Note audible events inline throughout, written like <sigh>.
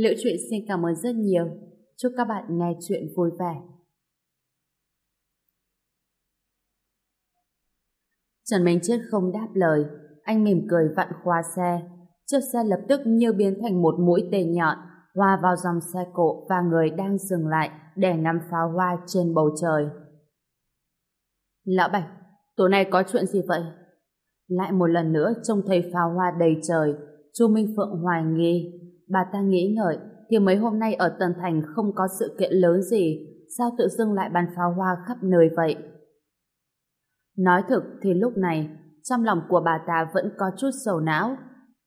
Liễu Chuyện xin cảm ơn rất nhiều. Chúc các bạn nghe chuyện vui vẻ. Trần Minh Chết không đáp lời, anh mỉm cười vặn khóa xe. Chiếc xe lập tức như biến thành một mũi tên nhọn, hòa vào dòng xe cộ và người đang dừng lại để ngắm pháo hoa trên bầu trời. Lão Bạch, tối nay có chuyện gì vậy? Lại một lần nữa trông thấy pháo hoa đầy trời, Chu Minh Phượng hoài nghi. Bà ta nghĩ ngợi, thì mấy hôm nay ở tần Thành không có sự kiện lớn gì, sao tự dưng lại bắn pháo hoa khắp nơi vậy? Nói thực thì lúc này, trong lòng của bà ta vẫn có chút sầu não.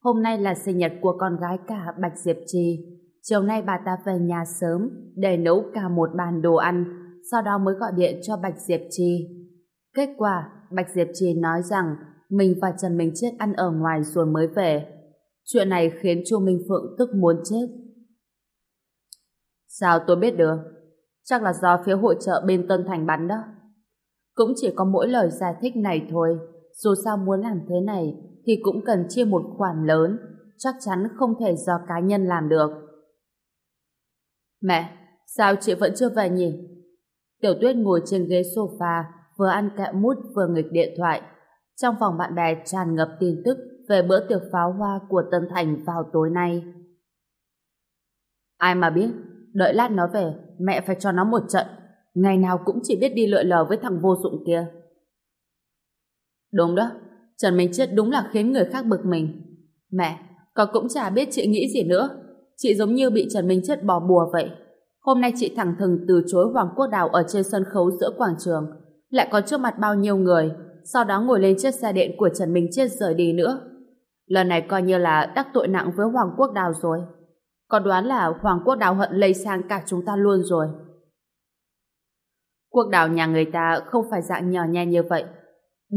Hôm nay là sinh nhật của con gái cả Bạch Diệp Trì. Chiều nay bà ta về nhà sớm để nấu cả một bàn đồ ăn, sau đó mới gọi điện cho Bạch Diệp Trì. Kết quả, Bạch Diệp Trì nói rằng mình và Trần Minh Chết ăn ở ngoài rồi mới về. Chuyện này khiến Chu Minh Phượng tức muốn chết. Sao tôi biết được? Chắc là do phía hội trợ bên Tân Thành bắn đó. Cũng chỉ có mỗi lời giải thích này thôi. Dù sao muốn làm thế này thì cũng cần chia một khoản lớn. Chắc chắn không thể do cá nhân làm được. Mẹ, sao chị vẫn chưa về nhỉ? Tiểu tuyết ngồi trên ghế sofa vừa ăn kẹo mút vừa nghịch điện thoại. Trong phòng bạn bè tràn ngập tin tức về bữa tiệc pháo hoa của Tân Thành vào tối nay. Ai mà biết, đợi lát nó về, mẹ phải cho nó một trận. Ngày nào cũng chỉ biết đi lượn lờ với thằng vô dụng kia. Đúng đó, Trần Minh Chết đúng là khiến người khác bực mình. Mẹ, con cũng chả biết chị nghĩ gì nữa. Chị giống như bị Trần Minh Chết bỏ bùa vậy. Hôm nay chị thẳng thừng từ chối Hoàng Quốc Đào ở trên sân khấu giữa quảng trường, lại còn trước mặt bao nhiêu người, sau đó ngồi lên chiếc xe điện của Trần Minh Chết rời đi nữa. Lần này coi như là đắc tội nặng với Hoàng Quốc Đào rồi. còn đoán là Hoàng Quốc Đào hận lây sang cả chúng ta luôn rồi. Quốc Đào nhà người ta không phải dạng nhỏ nhen như vậy.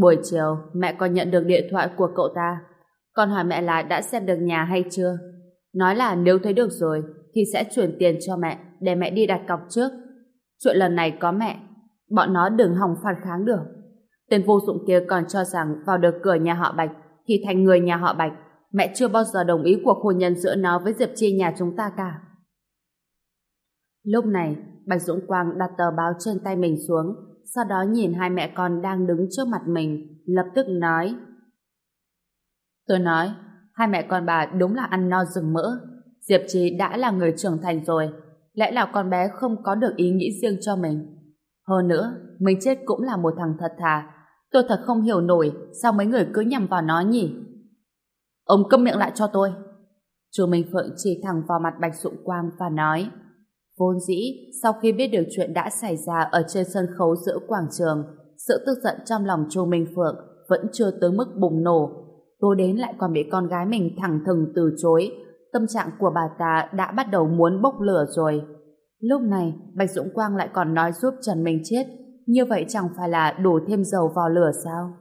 Buổi chiều, mẹ con nhận được điện thoại của cậu ta. Con hỏi mẹ là đã xem được nhà hay chưa? Nói là nếu thấy được rồi, thì sẽ chuyển tiền cho mẹ để mẹ đi đặt cọc trước. Chuyện lần này có mẹ, bọn nó đừng hòng phản kháng được. Tên vô dụng kia còn cho rằng vào được cửa nhà họ Bạch thì thành người nhà họ Bạch. Mẹ chưa bao giờ đồng ý cuộc hôn nhân giữa nó với Diệp Chi nhà chúng ta cả. Lúc này, Bạch Dũng Quang đặt tờ báo trên tay mình xuống, sau đó nhìn hai mẹ con đang đứng trước mặt mình, lập tức nói. Tôi nói, hai mẹ con bà đúng là ăn no rừng mỡ. Diệp Chi đã là người trưởng thành rồi, lẽ nào con bé không có được ý nghĩ riêng cho mình. Hơn nữa, mình chết cũng là một thằng thật thà, Tôi thật không hiểu nổi sao mấy người cứ nhầm vào nó nhỉ. Ông câm miệng lại cho tôi. Chu Minh Phượng chỉ thẳng vào mặt Bạch Dụng Quang và nói Vốn dĩ, sau khi biết được chuyện đã xảy ra ở trên sân khấu giữa quảng trường, sự tức giận trong lòng Chu Minh Phượng vẫn chưa tới mức bùng nổ. Tôi đến lại còn bị con gái mình thẳng thừng từ chối. Tâm trạng của bà ta đã bắt đầu muốn bốc lửa rồi. Lúc này, Bạch Dũng Quang lại còn nói giúp Trần Minh chết như vậy chẳng phải là đổ thêm dầu vào lửa sao?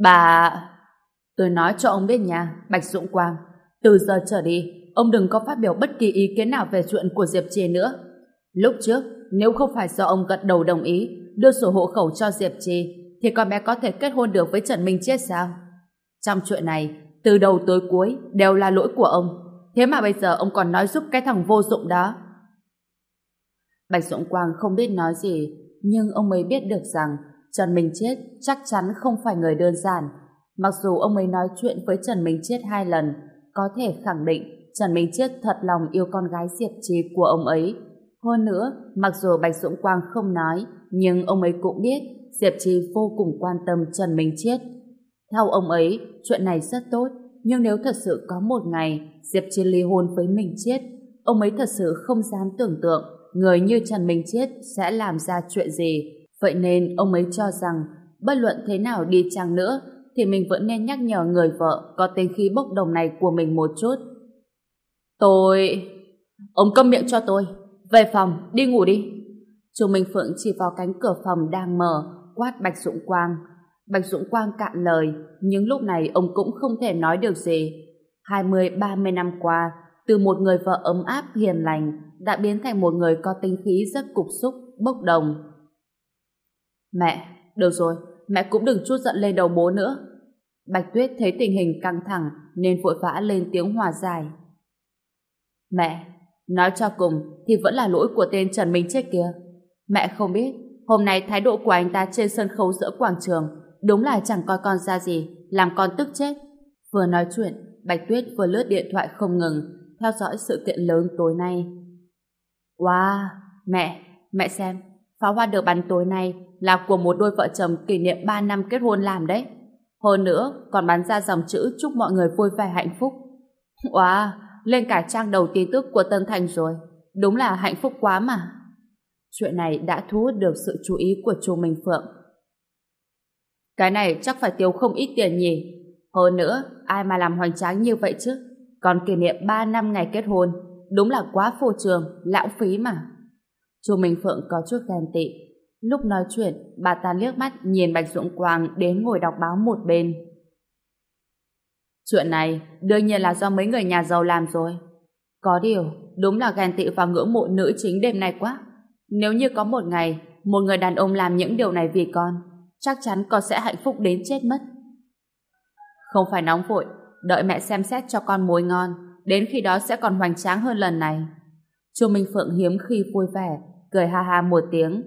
Bà... Tôi nói cho ông biết nha, Bạch Dũng Quang. Từ giờ trở đi, ông đừng có phát biểu bất kỳ ý kiến nào về chuyện của Diệp Trì nữa. Lúc trước, nếu không phải do ông gật đầu đồng ý đưa sổ hộ khẩu cho Diệp Trì, thì con bé có thể kết hôn được với Trần Minh Chết sao? Trong chuyện này, từ đầu tới cuối đều là lỗi của ông. Thế mà bây giờ ông còn nói giúp cái thằng vô dụng đó. Bạch Dũng Quang không biết nói gì, nhưng ông ấy biết được rằng Trần Minh Chết chắc chắn không phải người đơn giản. Mặc dù ông ấy nói chuyện với Trần Minh Chết hai lần, có thể khẳng định Trần Minh Chết thật lòng yêu con gái Diệp Trì của ông ấy. Hơn nữa, mặc dù Bạch Dũng Quang không nói, nhưng ông ấy cũng biết Diệp Trì vô cùng quan tâm Trần Minh Chết. Theo ông ấy, chuyện này rất tốt, nhưng nếu thật sự có một ngày Diệp Trì ly hôn với Minh Chết, ông ấy thật sự không dám tưởng tượng người như Trần Minh Chết sẽ làm ra chuyện gì. Vậy nên ông ấy cho rằng bất luận thế nào đi chăng nữa thì mình vẫn nên nhắc nhở người vợ có tên khí bốc đồng này của mình một chút. Tôi... Ông câm miệng cho tôi. Về phòng, đi ngủ đi. Chú Minh Phượng chỉ vào cánh cửa phòng đang mở, quát Bạch Dũng Quang. Bạch Dũng Quang cạn lời, nhưng lúc này ông cũng không thể nói được gì. 20-30 năm qua, từ một người vợ ấm áp hiền lành, đã biến thành một người có tinh khí rất cục xúc, bốc đồng. Mẹ, được rồi, mẹ cũng đừng chút giận lên đầu bố nữa. Bạch Tuyết thấy tình hình căng thẳng nên vội vã lên tiếng hòa giải. Mẹ, nói cho cùng thì vẫn là lỗi của tên Trần Minh Chết kia. Mẹ không biết, hôm nay thái độ của anh ta trên sân khấu giữa quảng trường đúng là chẳng coi con ra gì, làm con tức chết. Vừa nói chuyện, Bạch Tuyết vừa lướt điện thoại không ngừng, theo dõi sự kiện lớn tối nay. Wow, mẹ, mẹ xem, pháo hoa được bắn tối nay là của một đôi vợ chồng kỷ niệm 3 năm kết hôn làm đấy. Hơn nữa, còn bắn ra dòng chữ chúc mọi người vui vẻ hạnh phúc. Wow, lên cả trang đầu tin tức của Tân Thành rồi. Đúng là hạnh phúc quá mà. Chuyện này đã thu hút được sự chú ý của chú Minh Phượng. Cái này chắc phải tiêu không ít tiền nhỉ. Hơn nữa, ai mà làm hoành tráng như vậy chứ? Còn kỷ niệm 3 năm ngày kết hôn, đúng là quá phô trường, lãng phí mà. Chu Minh Phượng có chút ghen tị. Lúc nói chuyện, bà ta liếc mắt nhìn Bạch Dũng Quang đến ngồi đọc báo một bên. Chuyện này đương nhiên là do mấy người nhà giàu làm rồi. Có điều, đúng là ghen tị và ngưỡng mộ nữ chính đêm nay quá. Nếu như có một ngày, một người đàn ông làm những điều này vì con, chắc chắn con sẽ hạnh phúc đến chết mất. Không phải nóng vội, đợi mẹ xem xét cho con mối ngon, đến khi đó sẽ còn hoành tráng hơn lần này. Chu Minh Phượng hiếm khi vui vẻ, cười ha ha một tiếng.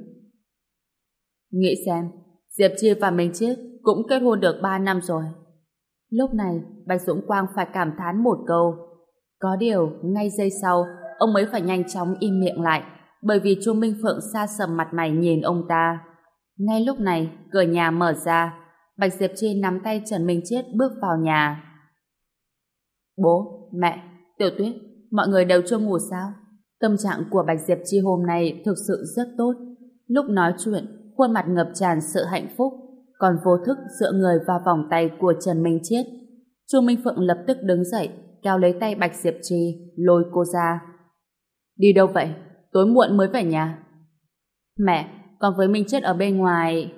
Nghĩ xem, Diệp Chi và Minh Chiết cũng kết hôn được 3 năm rồi. Lúc này, Bạch Dũng Quang phải cảm thán một câu. Có điều, ngay giây sau, ông mới phải nhanh chóng im miệng lại, bởi vì Chu Minh Phượng xa sầm mặt mày nhìn ông ta. Ngay lúc này, cửa nhà mở ra, Bạch Diệp Chi nắm tay Trần Minh Chiết bước vào nhà. Bố, mẹ, Tiểu Tuyết, mọi người đều chưa ngủ sao? Tâm trạng của Bạch Diệp Chi hôm nay thực sự rất tốt. Lúc nói chuyện, khuôn mặt ngập tràn sự hạnh phúc, còn vô thức dựa người vào vòng tay của Trần Minh Chiết. Chu Minh Phượng lập tức đứng dậy, kéo lấy tay Bạch Diệp Chi, lôi cô ra. Đi đâu vậy? Tối muộn mới về nhà. Mẹ, còn với Minh Chiết ở bên ngoài...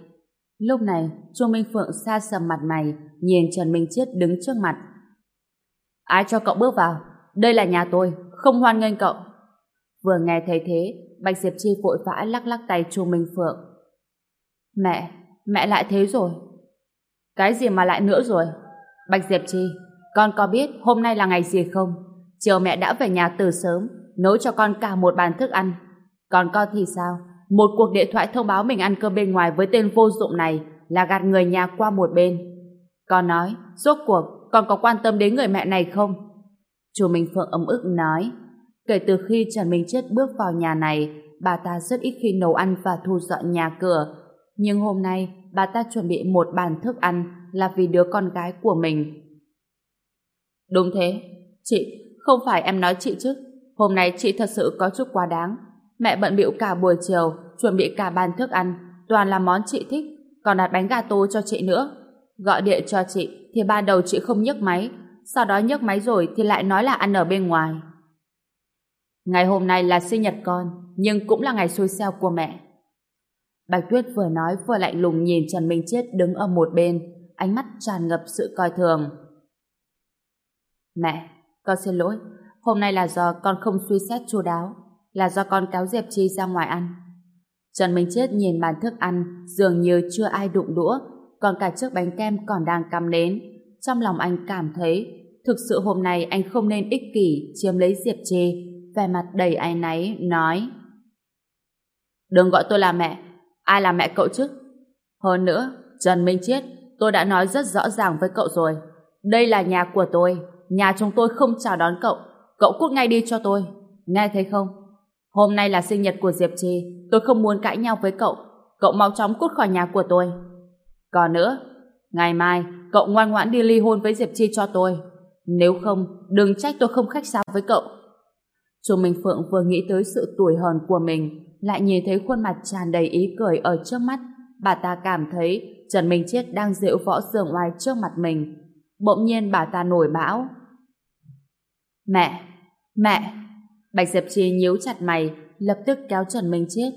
Lúc này, Chu Minh Phượng xa sầm mặt mày, nhìn Trần Minh Chiết đứng trước mặt. Ai cho cậu bước vào? Đây là nhà tôi, không hoan nghênh cậu. Vừa nghe thấy thế, Bạch Diệp Chi vội vã lắc lắc tay Chu Minh Phượng. Mẹ, mẹ lại thế rồi. Cái gì mà lại nữa rồi? Bạch Diệp Chi, con có biết hôm nay là ngày gì không? Chiều mẹ đã về nhà từ sớm, nấu cho con cả một bàn thức ăn. Còn con thì sao? Một cuộc điện thoại thông báo mình ăn cơm bên ngoài với tên vô dụng này là gạt người nhà qua một bên. Con nói, rốt cuộc con có quan tâm đến người mẹ này không? Chú Minh Phượng ấm ức nói, kể từ khi Trần Minh Chết bước vào nhà này, bà ta rất ít khi nấu ăn và thu dọn nhà cửa. Nhưng hôm nay, bà ta chuẩn bị một bàn thức ăn là vì đứa con gái của mình. Đúng thế, chị, không phải em nói chị chứ. Hôm nay chị thật sự có chút quá đáng. Mẹ bận bịu cả buổi chiều, chuẩn bị cả bàn thức ăn, toàn là món chị thích, còn đặt bánh gà tô cho chị nữa. Gọi điện cho chị, thì ban đầu chị không nhấc máy, sau đó nhấc máy rồi thì lại nói là ăn ở bên ngoài. Ngày hôm nay là sinh nhật con, nhưng cũng là ngày xui xeo của mẹ. Bạch Tuyết vừa nói vừa lạnh lùng nhìn Trần Minh Chết đứng ở một bên, ánh mắt tràn ngập sự coi thường. Mẹ, con xin lỗi, hôm nay là do con không suy xét chu đáo, là do con cáo Diệp Chi ra ngoài ăn. Trần Minh Chết nhìn bàn thức ăn dường như chưa ai đụng đũa, còn cả chiếc bánh kem còn đang cắm nến. Trong lòng anh cảm thấy thực sự hôm nay anh không nên ích kỷ chiếm lấy Diệp Trì, vẻ mặt đầy áy náy, nói Đừng gọi tôi là mẹ, ai là mẹ cậu chứ? Hơn nữa, Trần Minh Chiết, tôi đã nói rất rõ ràng với cậu rồi. Đây là nhà của tôi, nhà chúng tôi không chào đón cậu, cậu cút ngay đi cho tôi. Nghe thấy không? Hôm nay là sinh nhật của Diệp Trì, tôi không muốn cãi nhau với cậu. Cậu mau chóng cút khỏi nhà của tôi. Còn nữa, ngày mai cậu ngoan ngoãn đi ly hôn với Diệp Chi cho tôi. Nếu không, đừng trách tôi không khách sáo với cậu. Chu Minh Phượng vừa nghĩ tới sự tuổi hờn của mình, lại nhìn thấy khuôn mặt tràn đầy ý cười ở trước mắt. Bà ta cảm thấy Trần Minh Chết đang diễu võ dường ngoài trước mặt mình. Bỗng nhiên bà ta nổi bão. Mẹ! Mẹ! Bạch Diệp Chi nhíu chặt mày, lập tức kéo Trần Minh Chết.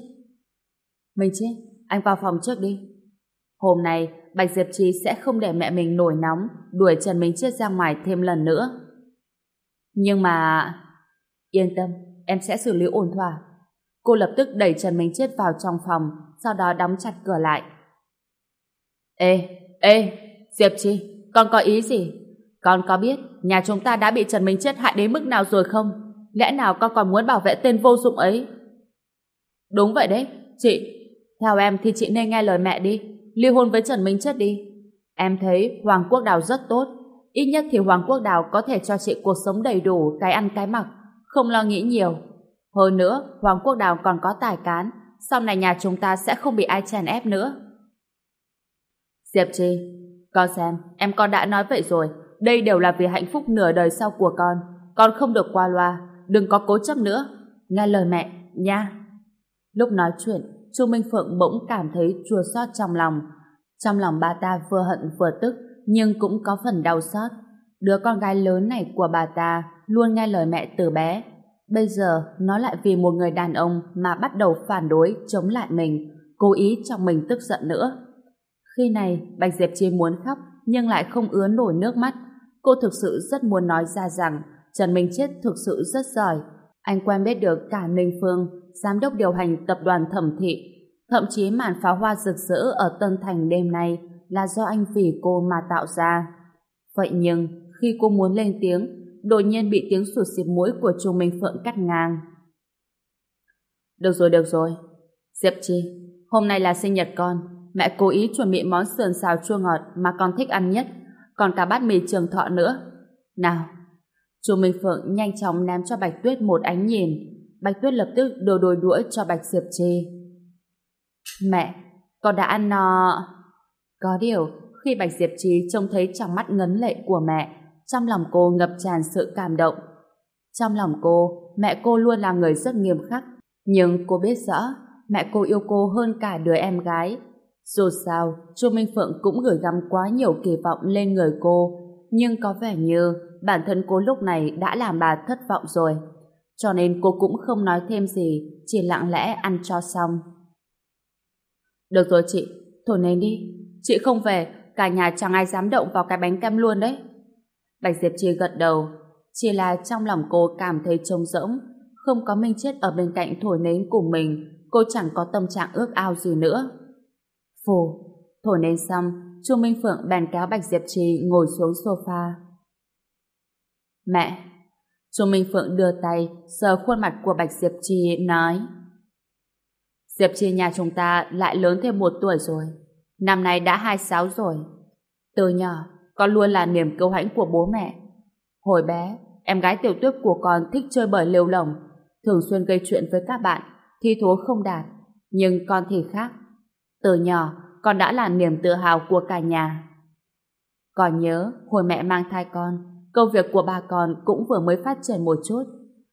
Minh Chết, anh vào phòng trước đi. Hôm nay, Bạch Diệp Chi sẽ không để mẹ mình nổi nóng, đuổi Trần Minh Chết ra ngoài thêm lần nữa. Nhưng mà... Yên tâm, em sẽ xử lý ổn thỏa. Cô lập tức đẩy Trần Minh Chết vào trong phòng, sau đó đóng chặt cửa lại. Ê, ê, Diệp Chi, con có ý gì? Con có biết nhà chúng ta đã bị Trần Minh Chết hại đến mức nào rồi không? Lẽ nào con còn muốn bảo vệ tên vô dụng ấy? Đúng vậy đấy, chị. Theo em thì chị nên nghe lời mẹ đi. Ly hôn với Trần Minh Chết đi. Em thấy Hoàng Quốc Đào rất tốt. Ít nhất thì Hoàng Quốc Đào có thể cho chị cuộc sống đầy đủ, cái ăn cái mặc. Không lo nghĩ nhiều. Hơn nữa, Hoàng Quốc Đào còn có tài cán. Sau này nhà chúng ta sẽ không bị ai chèn ép nữa. Diệp Trì, con xem, em con đã nói vậy rồi. Đây đều là vì hạnh phúc nửa đời sau của con. Con không được qua loa, đừng có cố chấp nữa. Nghe lời mẹ, nha. Lúc nói chuyện, Chu Minh Phượng bỗng cảm thấy chua xót trong lòng. Trong lòng bà ta vừa hận vừa tức, nhưng cũng có phần đau xót. Đứa con gái lớn này của bà ta luôn nghe lời mẹ từ bé. Bây giờ, nó lại vì một người đàn ông mà bắt đầu phản đối, chống lại mình, cố ý trong mình tức giận nữa. Khi này, Bạch Diệp Chi muốn khóc, nhưng lại không ứa nổi nước mắt. Cô thực sự rất muốn nói ra rằng Trần Minh Chết thực sự rất giỏi. Anh quen biết được cả Ninh Phương, giám đốc điều hành tập đoàn thẩm thị. Thậm chí màn pháo hoa rực rỡ ở Tân Thành đêm nay là do anh vì cô mà tạo ra. Vậy nhưng, khi cô muốn lên tiếng, đột nhiên bị tiếng sụt xịp mũi của Chu Minh Phượng cắt ngang. Được rồi, được rồi. Diệp Chi, hôm nay là sinh nhật con. Mẹ cố ý chuẩn bị món sườn xào chua ngọt mà con thích ăn nhất, còn cả bát mì trường thọ nữa. Nào, Chu Minh Phượng nhanh chóng ném cho Bạch Tuyết một ánh nhìn. Bạch Tuyết lập tức đồ đôi đũa cho Bạch Diệp Trì. Mẹ, con đã ăn no... Có điều, khi Bạch Diệp Trì trông thấy trong mắt ngấn lệ của mẹ, trong lòng cô ngập tràn sự cảm động. Trong lòng cô, mẹ cô luôn là người rất nghiêm khắc, nhưng cô biết rõ mẹ cô yêu cô hơn cả đứa em gái. Dù sao, Chu Minh Phượng cũng gửi gắm quá nhiều kỳ vọng lên người cô, nhưng có vẻ như bản thân cô lúc này đã làm bà thất vọng rồi. Cho nên cô cũng không nói thêm gì, chỉ lặng lẽ ăn cho xong. Được rồi chị, thổi nến đi. Chị không về, cả nhà chẳng ai dám động vào cái bánh kem luôn đấy. Bạch Diệp Chi gật đầu, chỉ là trong lòng cô cảm thấy trông rỗng, không có Minh Chết ở bên cạnh thổi nến cùng mình, cô chẳng có tâm trạng ước ao gì nữa. Phù, thổi nến xong, Chu Minh Phượng bèn kéo Bạch Diệp Trì ngồi xuống sofa. Mẹ! Chu Minh Phượng đưa tay sờ khuôn mặt của Bạch Diệp Trì nói Diệp Trì nhà chúng ta lại lớn thêm một tuổi rồi. Năm nay đã 26 rồi. Từ nhỏ, con luôn là niềm kiêu hãnh của bố mẹ. Hồi bé, em gái tiểu tuyết của con thích chơi bời lêu lồng, thường xuyên gây chuyện với các bạn, thi thố không đạt. Nhưng con thì khác. Từ nhỏ, con đã là niềm tự hào của cả nhà. Còn nhớ, hồi mẹ mang thai con, công việc của bà con cũng vừa mới phát triển một chút.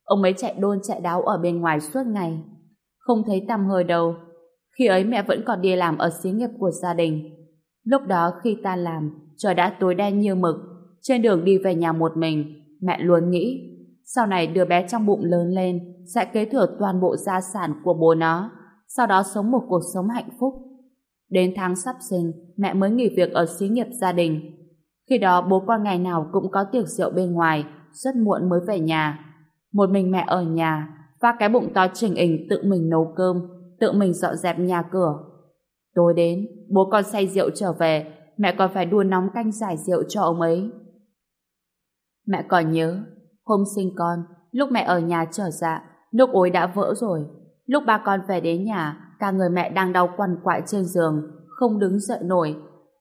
Ông ấy chạy đôn chạy đáo ở bên ngoài suốt ngày. Không thấy tăm hơi đâu. Khi ấy mẹ vẫn còn đi làm ở xí nghiệp của gia đình. Lúc đó khi ta làm, trời đã tối đen như mực. Trên đường đi về nhà một mình, mẹ luôn nghĩ sau này đứa bé trong bụng lớn lên sẽ kế thừa toàn bộ gia sản của bố nó, sau đó sống một cuộc sống hạnh phúc. Đến tháng sắp sinh, mẹ mới nghỉ việc ở xí nghiệp gia đình. Khi đó bố con ngày nào cũng có tiệc rượu bên ngoài, rất muộn mới về nhà. Một mình mẹ ở nhà, và cái bụng to trình hình tự mình nấu cơm, tự mình dọn dẹp nhà cửa. Tối đến, bố con say rượu trở về, mẹ còn phải đua nóng canh giải rượu cho ông ấy. Mẹ còn nhớ, hôm sinh con, lúc mẹ ở nhà trở dạ, nước ối đã vỡ rồi. Lúc ba con về đến nhà, cả người mẹ đang đau quằn quại trên giường, không đứng dậy nổi.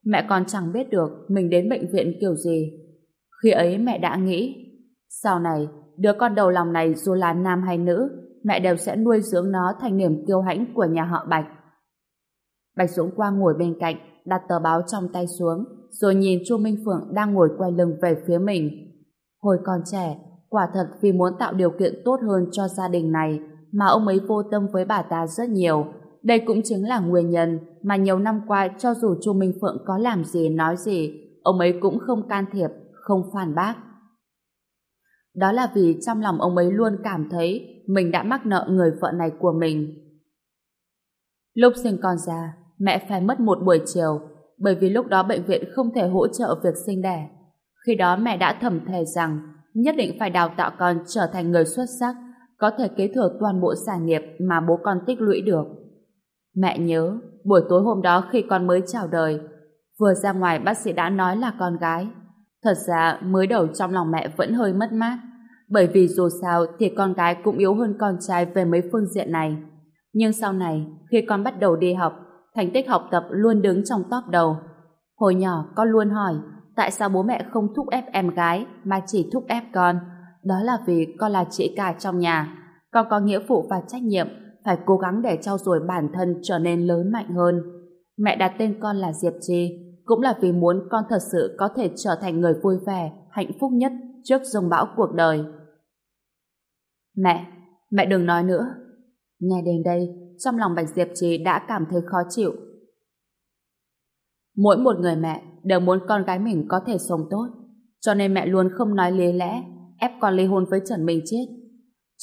Mẹ còn chẳng biết được mình đến bệnh viện kiểu gì. Khi ấy mẹ đã nghĩ, sau này, đứa con đầu lòng này dù là nam hay nữ, mẹ đều sẽ nuôi dưỡng nó thành niềm kiêu hãnh của nhà họ Bạch. Bạch Dũng Quang ngồi bên cạnh, đặt tờ báo trong tay xuống, rồi nhìn Chu Minh Phượng đang ngồi quay lưng về phía mình. Hồi còn trẻ, quả thật vì muốn tạo điều kiện tốt hơn cho gia đình này mà ông ấy vô tâm với bà ta rất nhiều, đây cũng chính là nguyên nhân mà nhiều năm qua cho dù Chu Minh Phượng có làm gì nói gì, ông ấy cũng không can thiệp, không phản bác. Đó là vì trong lòng ông ấy luôn cảm thấy mình đã mắc nợ người vợ này của mình. Lúc sinh con ra, mẹ phải mất một buổi chiều bởi vì lúc đó bệnh viện không thể hỗ trợ việc sinh đẻ. Khi đó mẹ đã thầm thề rằng nhất định phải đào tạo con trở thành người xuất sắc có thể kế thừa toàn bộ sản nghiệp mà bố con tích lũy được. Mẹ nhớ, buổi tối hôm đó khi con mới chào đời, vừa ra ngoài bác sĩ đã nói là con gái. Thật ra mới đầu trong lòng mẹ vẫn hơi mất mát, bởi vì dù sao thì con gái cũng yếu hơn con trai về mấy phương diện này. Nhưng sau này, khi con bắt đầu đi học, thành tích học tập luôn đứng trong top đầu. Hồi nhỏ con luôn hỏi tại sao bố mẹ không thúc ép em gái mà chỉ thúc ép con. Đó là vì con là chị cả trong nhà. Con có nghĩa vụ và trách nhiệm phải cố gắng để trau dồi bản thân trở nên lớn mạnh hơn. Mẹ đặt tên con là Diệp Trì cũng là vì muốn con thật sự có thể trở thành người vui vẻ, hạnh phúc nhất trước dòng bão cuộc đời. Mẹ, mẹ đừng nói nữa. Nghe đến đây, trong lòng Bạch Diệp Trì đã cảm thấy khó chịu. Mỗi một người mẹ đều muốn con gái mình có thể sống tốt, cho nên mẹ luôn không nói lý lẽ, ép con ly hôn với Trần Minh Chết.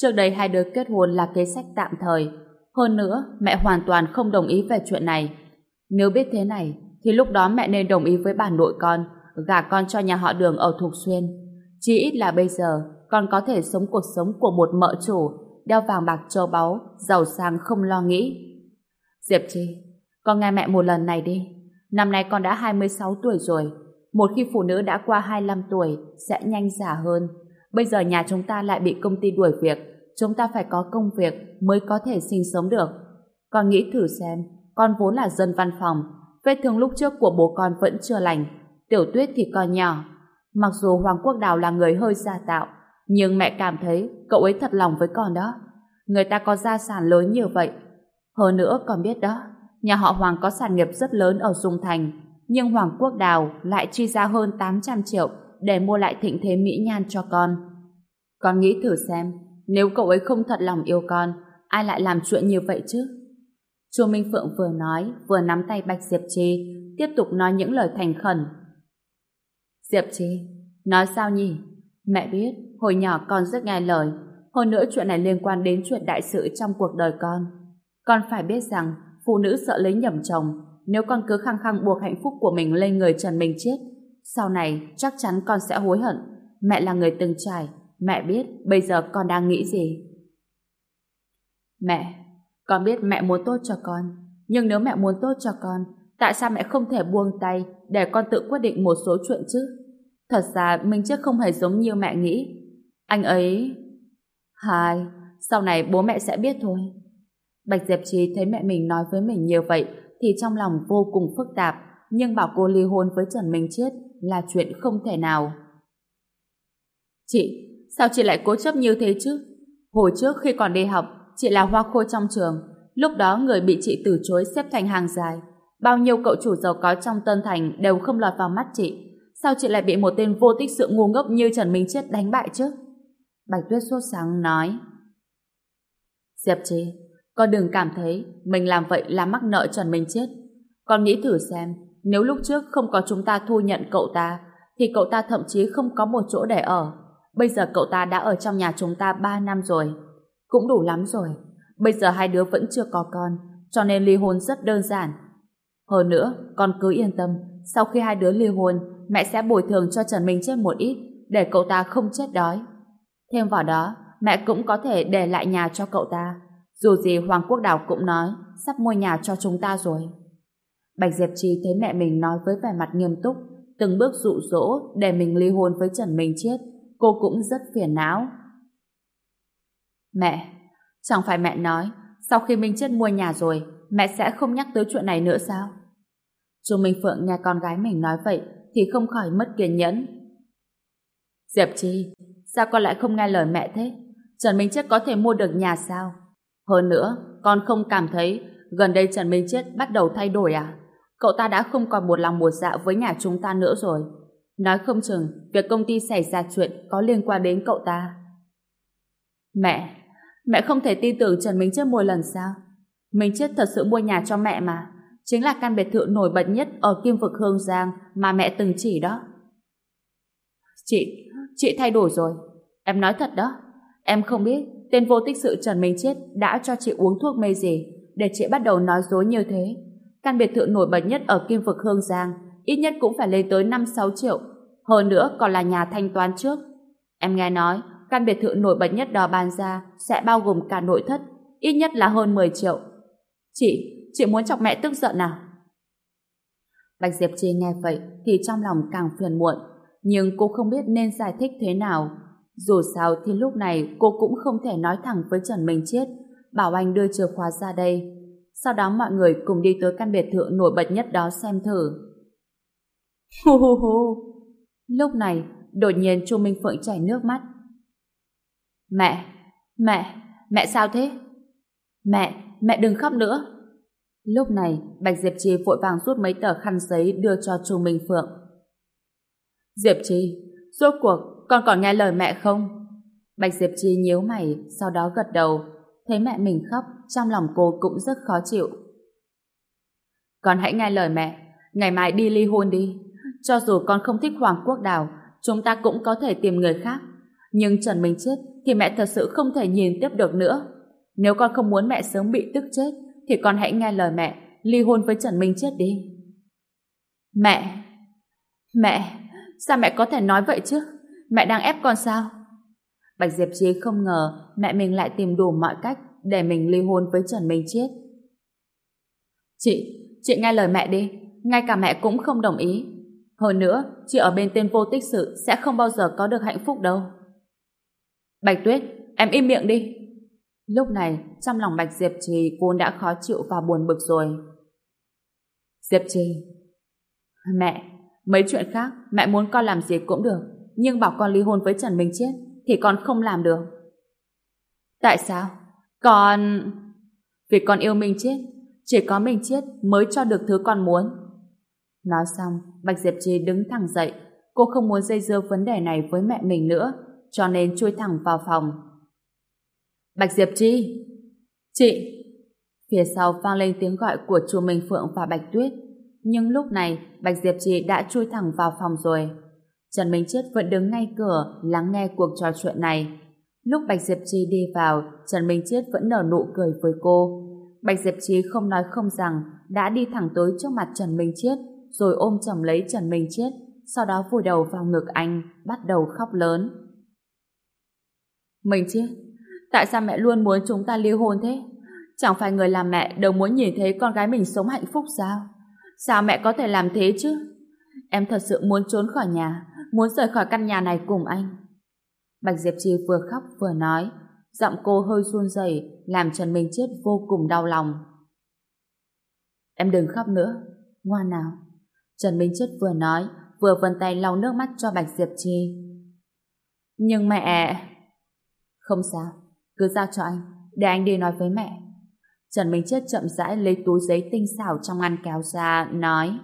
Trước đây hai đứa kết hôn là kế sách tạm thời, hơn nữa mẹ hoàn toàn không đồng ý về chuyện này. Nếu biết thế này, thì lúc đó mẹ nên đồng ý với bà nội con, gả con cho nhà họ đường ở Thục Xuyên. Chỉ ít là bây giờ, con có thể sống cuộc sống của một mợ chủ, đeo vàng bạc châu báu, giàu sang không lo nghĩ. Diệp Chi, con nghe mẹ một lần này đi. Năm nay con đã 26 tuổi rồi. Một khi phụ nữ đã qua 25 tuổi, sẽ nhanh già hơn. Bây giờ nhà chúng ta lại bị công ty đuổi việc, chúng ta phải có công việc mới có thể sinh sống được. Con nghĩ thử xem, con vốn là dân văn phòng, vết thương lúc trước của bố con vẫn chưa lành, tiểu tuyết thì còn nhỏ. Mặc dù Hoàng Quốc Đào là người hơi gia tạo, nhưng mẹ cảm thấy cậu ấy thật lòng với con đó. Người ta có gia sản lớn như vậy. Hơn nữa còn biết đó, nhà họ Hoàng có sản nghiệp rất lớn ở Dung Thành, nhưng Hoàng Quốc Đào lại chi ra hơn 800 triệu để mua lại thịnh thế mỹ nhan cho con. Con nghĩ thử xem, nếu cậu ấy không thật lòng yêu con, ai lại làm chuyện như vậy chứ? Chu Minh Phượng vừa nói, vừa nắm tay Bạch Diệp Trì, tiếp tục nói những lời thành khẩn. Diệp Trì, nói sao nhỉ? Mẹ biết, hồi nhỏ con rất nghe lời, hơn nữa chuyện này liên quan đến chuyện đại sự trong cuộc đời con. Con phải biết rằng, phụ nữ sợ lấy nhầm chồng, nếu con cứ khăng khăng buộc hạnh phúc của mình lên người Trần Minh Chết, sau này chắc chắn con sẽ hối hận. Mẹ là người từng trải, mẹ biết bây giờ con đang nghĩ gì. Mẹ, con biết mẹ muốn tốt cho con, nhưng nếu mẹ muốn tốt cho con, tại sao mẹ không thể buông tay để con tự quyết định một số chuyện chứ? Thật ra Minh chắc không hề giống như mẹ nghĩ. Anh ấy... Hai, sau này bố mẹ sẽ biết thôi. Bạch Diệp Trì thấy mẹ mình nói với mình như vậy thì trong lòng vô cùng phức tạp nhưng bảo cô ly hôn với Trần Minh Chiết là chuyện không thể nào. Chị, sao chị lại cố chấp như thế chứ? Hồi trước khi còn đi học, chị là hoa khôi trong trường. Lúc đó người bị chị từ chối xếp thành hàng dài. Bao nhiêu cậu chủ giàu có trong Tân Thành đều không lọt vào mắt chị. Sao chị lại bị một tên vô tích sự ngu ngốc như Trần Minh Chết đánh bại chứ? Bạch Tuyết sốt sáng nói. Diệp Trì, con đừng cảm thấy mình làm vậy là mắc nợ Trần Minh Chết. Con nghĩ thử xem, nếu lúc trước không có chúng ta thu nhận cậu ta, thì cậu ta thậm chí không có một chỗ để ở. Bây giờ cậu ta đã ở trong nhà chúng ta 3 năm rồi. Cũng đủ lắm rồi. Bây giờ hai đứa vẫn chưa có con, cho nên ly hôn rất đơn giản. Hơn nữa, con cứ yên tâm, sau khi hai đứa ly hôn, mẹ sẽ bồi thường cho Trần Minh chết một ít, để cậu ta không chết đói. Thêm vào đó, mẹ cũng có thể để lại nhà cho cậu ta. Dù gì Hoàng Quốc Đào cũng nói, sắp mua nhà cho chúng ta rồi. Bạch Diệp Trì thấy mẹ mình nói với vẻ mặt nghiêm túc, từng bước dụ dỗ để mình ly hôn với Trần Minh Chiết, cô cũng rất phiền não. Mẹ, chẳng phải mẹ nói, sau khi Minh chất mua nhà rồi, mẹ sẽ không nhắc tới chuyện này nữa sao? Chu Minh Phượng nghe con gái mình nói vậy thì không khỏi mất kiên nhẫn. Diệp Chi, sao con lại không nghe lời mẹ thế? Trần Minh chất có thể mua được nhà sao? Hơn nữa, con không cảm thấy gần đây Trần Minh chất bắt đầu thay đổi à? cậu ta đã không còn một lòng một dạ với nhà chúng ta nữa rồi. Nói không chừng, việc công ty xảy ra chuyện có liên quan đến cậu ta. Mẹ, mẹ không thể tin tưởng Trần Minh Chết một lần sao? Minh Chết thật sự mua nhà cho mẹ mà. Chính là căn biệt thự nổi bật nhất ở Kim Vực Hương Giang mà mẹ từng chỉ đó. Chị, chị thay đổi rồi. Em nói thật đó. Em không biết tên vô tích sự Trần Minh Chết đã cho chị uống thuốc mê gì để chị bắt đầu nói dối như thế. Căn biệt thự nổi bật nhất ở Kim Vực Hương Giang ít nhất cũng phải lên tới 5-6 triệu. Hơn nữa còn là nhà thanh toán trước. Em nghe nói căn biệt thự nổi bật nhất đó bán ra sẽ bao gồm cả nội thất ít nhất là hơn 10 triệu. Chị, chị muốn chọc mẹ tức giận nào? Bạch Diệp Chi nghe vậy thì trong lòng càng phiền muộn nhưng cô không biết nên giải thích thế nào. Dù sao thì lúc này cô cũng không thể nói thẳng với Trần Minh Chiết bảo anh đưa chìa khóa ra đây. Sau đó mọi người cùng đi tới căn biệt thự nổi bật nhất đó xem thử. Hu hu hu. Lúc này, đột nhiên Chu Minh Phượng chảy nước mắt. Mẹ, mẹ, mẹ sao thế? Mẹ, mẹ đừng khóc nữa. Lúc này, Bạch Diệp Trì vội vàng rút mấy tờ khăn giấy đưa cho Chu Minh Phượng. Diệp Trì, rốt cuộc con còn nghe lời mẹ không? Bạch Diệp Trì nhíu mày, sau đó gật đầu. Thấy mẹ mình khóc, trong lòng cô cũng rất khó chịu. Con hãy nghe lời mẹ, ngày mai đi ly hôn đi. Cho dù con không thích Hoàng Quốc Đào, chúng ta cũng có thể tìm người khác. Nhưng Trần Minh chết thì mẹ thật sự không thể nhìn tiếp được nữa. Nếu con không muốn mẹ sớm bị tức chết, thì con hãy nghe lời mẹ, ly hôn với Trần Minh chết đi. Mẹ! Mẹ! Sao mẹ có thể nói vậy chứ? Mẹ đang ép con sao? Bạch Diệp Trí không ngờ mẹ mình lại tìm đủ mọi cách để mình ly hôn với Trần Minh Chiết. Chị, chị nghe lời mẹ đi, ngay cả mẹ cũng không đồng ý. Hơn nữa, chị ở bên tên vô tích sự sẽ không bao giờ có được hạnh phúc đâu. Bạch Tuyết, em im miệng đi. Lúc này, trong lòng Bạch Diệp Trì vốn đã khó chịu và buồn bực rồi. Diệp Trì Mẹ, mấy chuyện khác mẹ muốn con làm gì cũng được, nhưng bảo con ly hôn với Trần Minh Chiết thì con không làm được. Tại sao? Con... Vì con yêu Minh Chiết, chỉ có Minh Chiết mới cho được thứ con muốn. Nói xong, Bạch Diệp Trì đứng thẳng dậy. Cô không muốn dây dưa vấn đề này với mẹ mình nữa, cho nên chui thẳng vào phòng. Bạch Diệp Chi! Chị! Phía sau vang lên tiếng gọi của chùa Minh Phượng và Bạch Tuyết. Nhưng lúc này, Bạch Diệp Chi đã chui thẳng vào phòng rồi. Trần Minh Chết vẫn đứng ngay cửa lắng nghe cuộc trò chuyện này. Lúc Bạch Diệp Chi đi vào, Trần Minh Chết vẫn nở nụ cười với cô. Bạch Diệp Chi không nói không rằng đã đi thẳng tới trước mặt Trần Minh Chết rồi ôm chầm lấy Trần Minh Chết sau đó vùi đầu vào ngực anh bắt đầu khóc lớn. Minh Chết, tại sao mẹ luôn muốn chúng ta ly hôn thế? Chẳng phải người làm mẹ đều muốn nhìn thấy con gái mình sống hạnh phúc sao? Sao mẹ có thể làm thế chứ? Em thật sự muốn trốn khỏi nhà, muốn rời khỏi căn nhà này cùng anh. Bạch Diệp Trì vừa khóc vừa nói, giọng cô hơi run rẩy làm Trần Minh Chết vô cùng đau lòng. Em đừng khóc nữa, ngoan nào. Trần Minh Chất vừa nói, vừa vân tay lau nước mắt cho Bạch Diệp Chi. Nhưng mẹ... Không sao, cứ giao cho anh, để anh đi nói với mẹ. Trần Minh Chết chậm rãi lấy túi giấy tinh xảo trong ngăn kéo ra, nói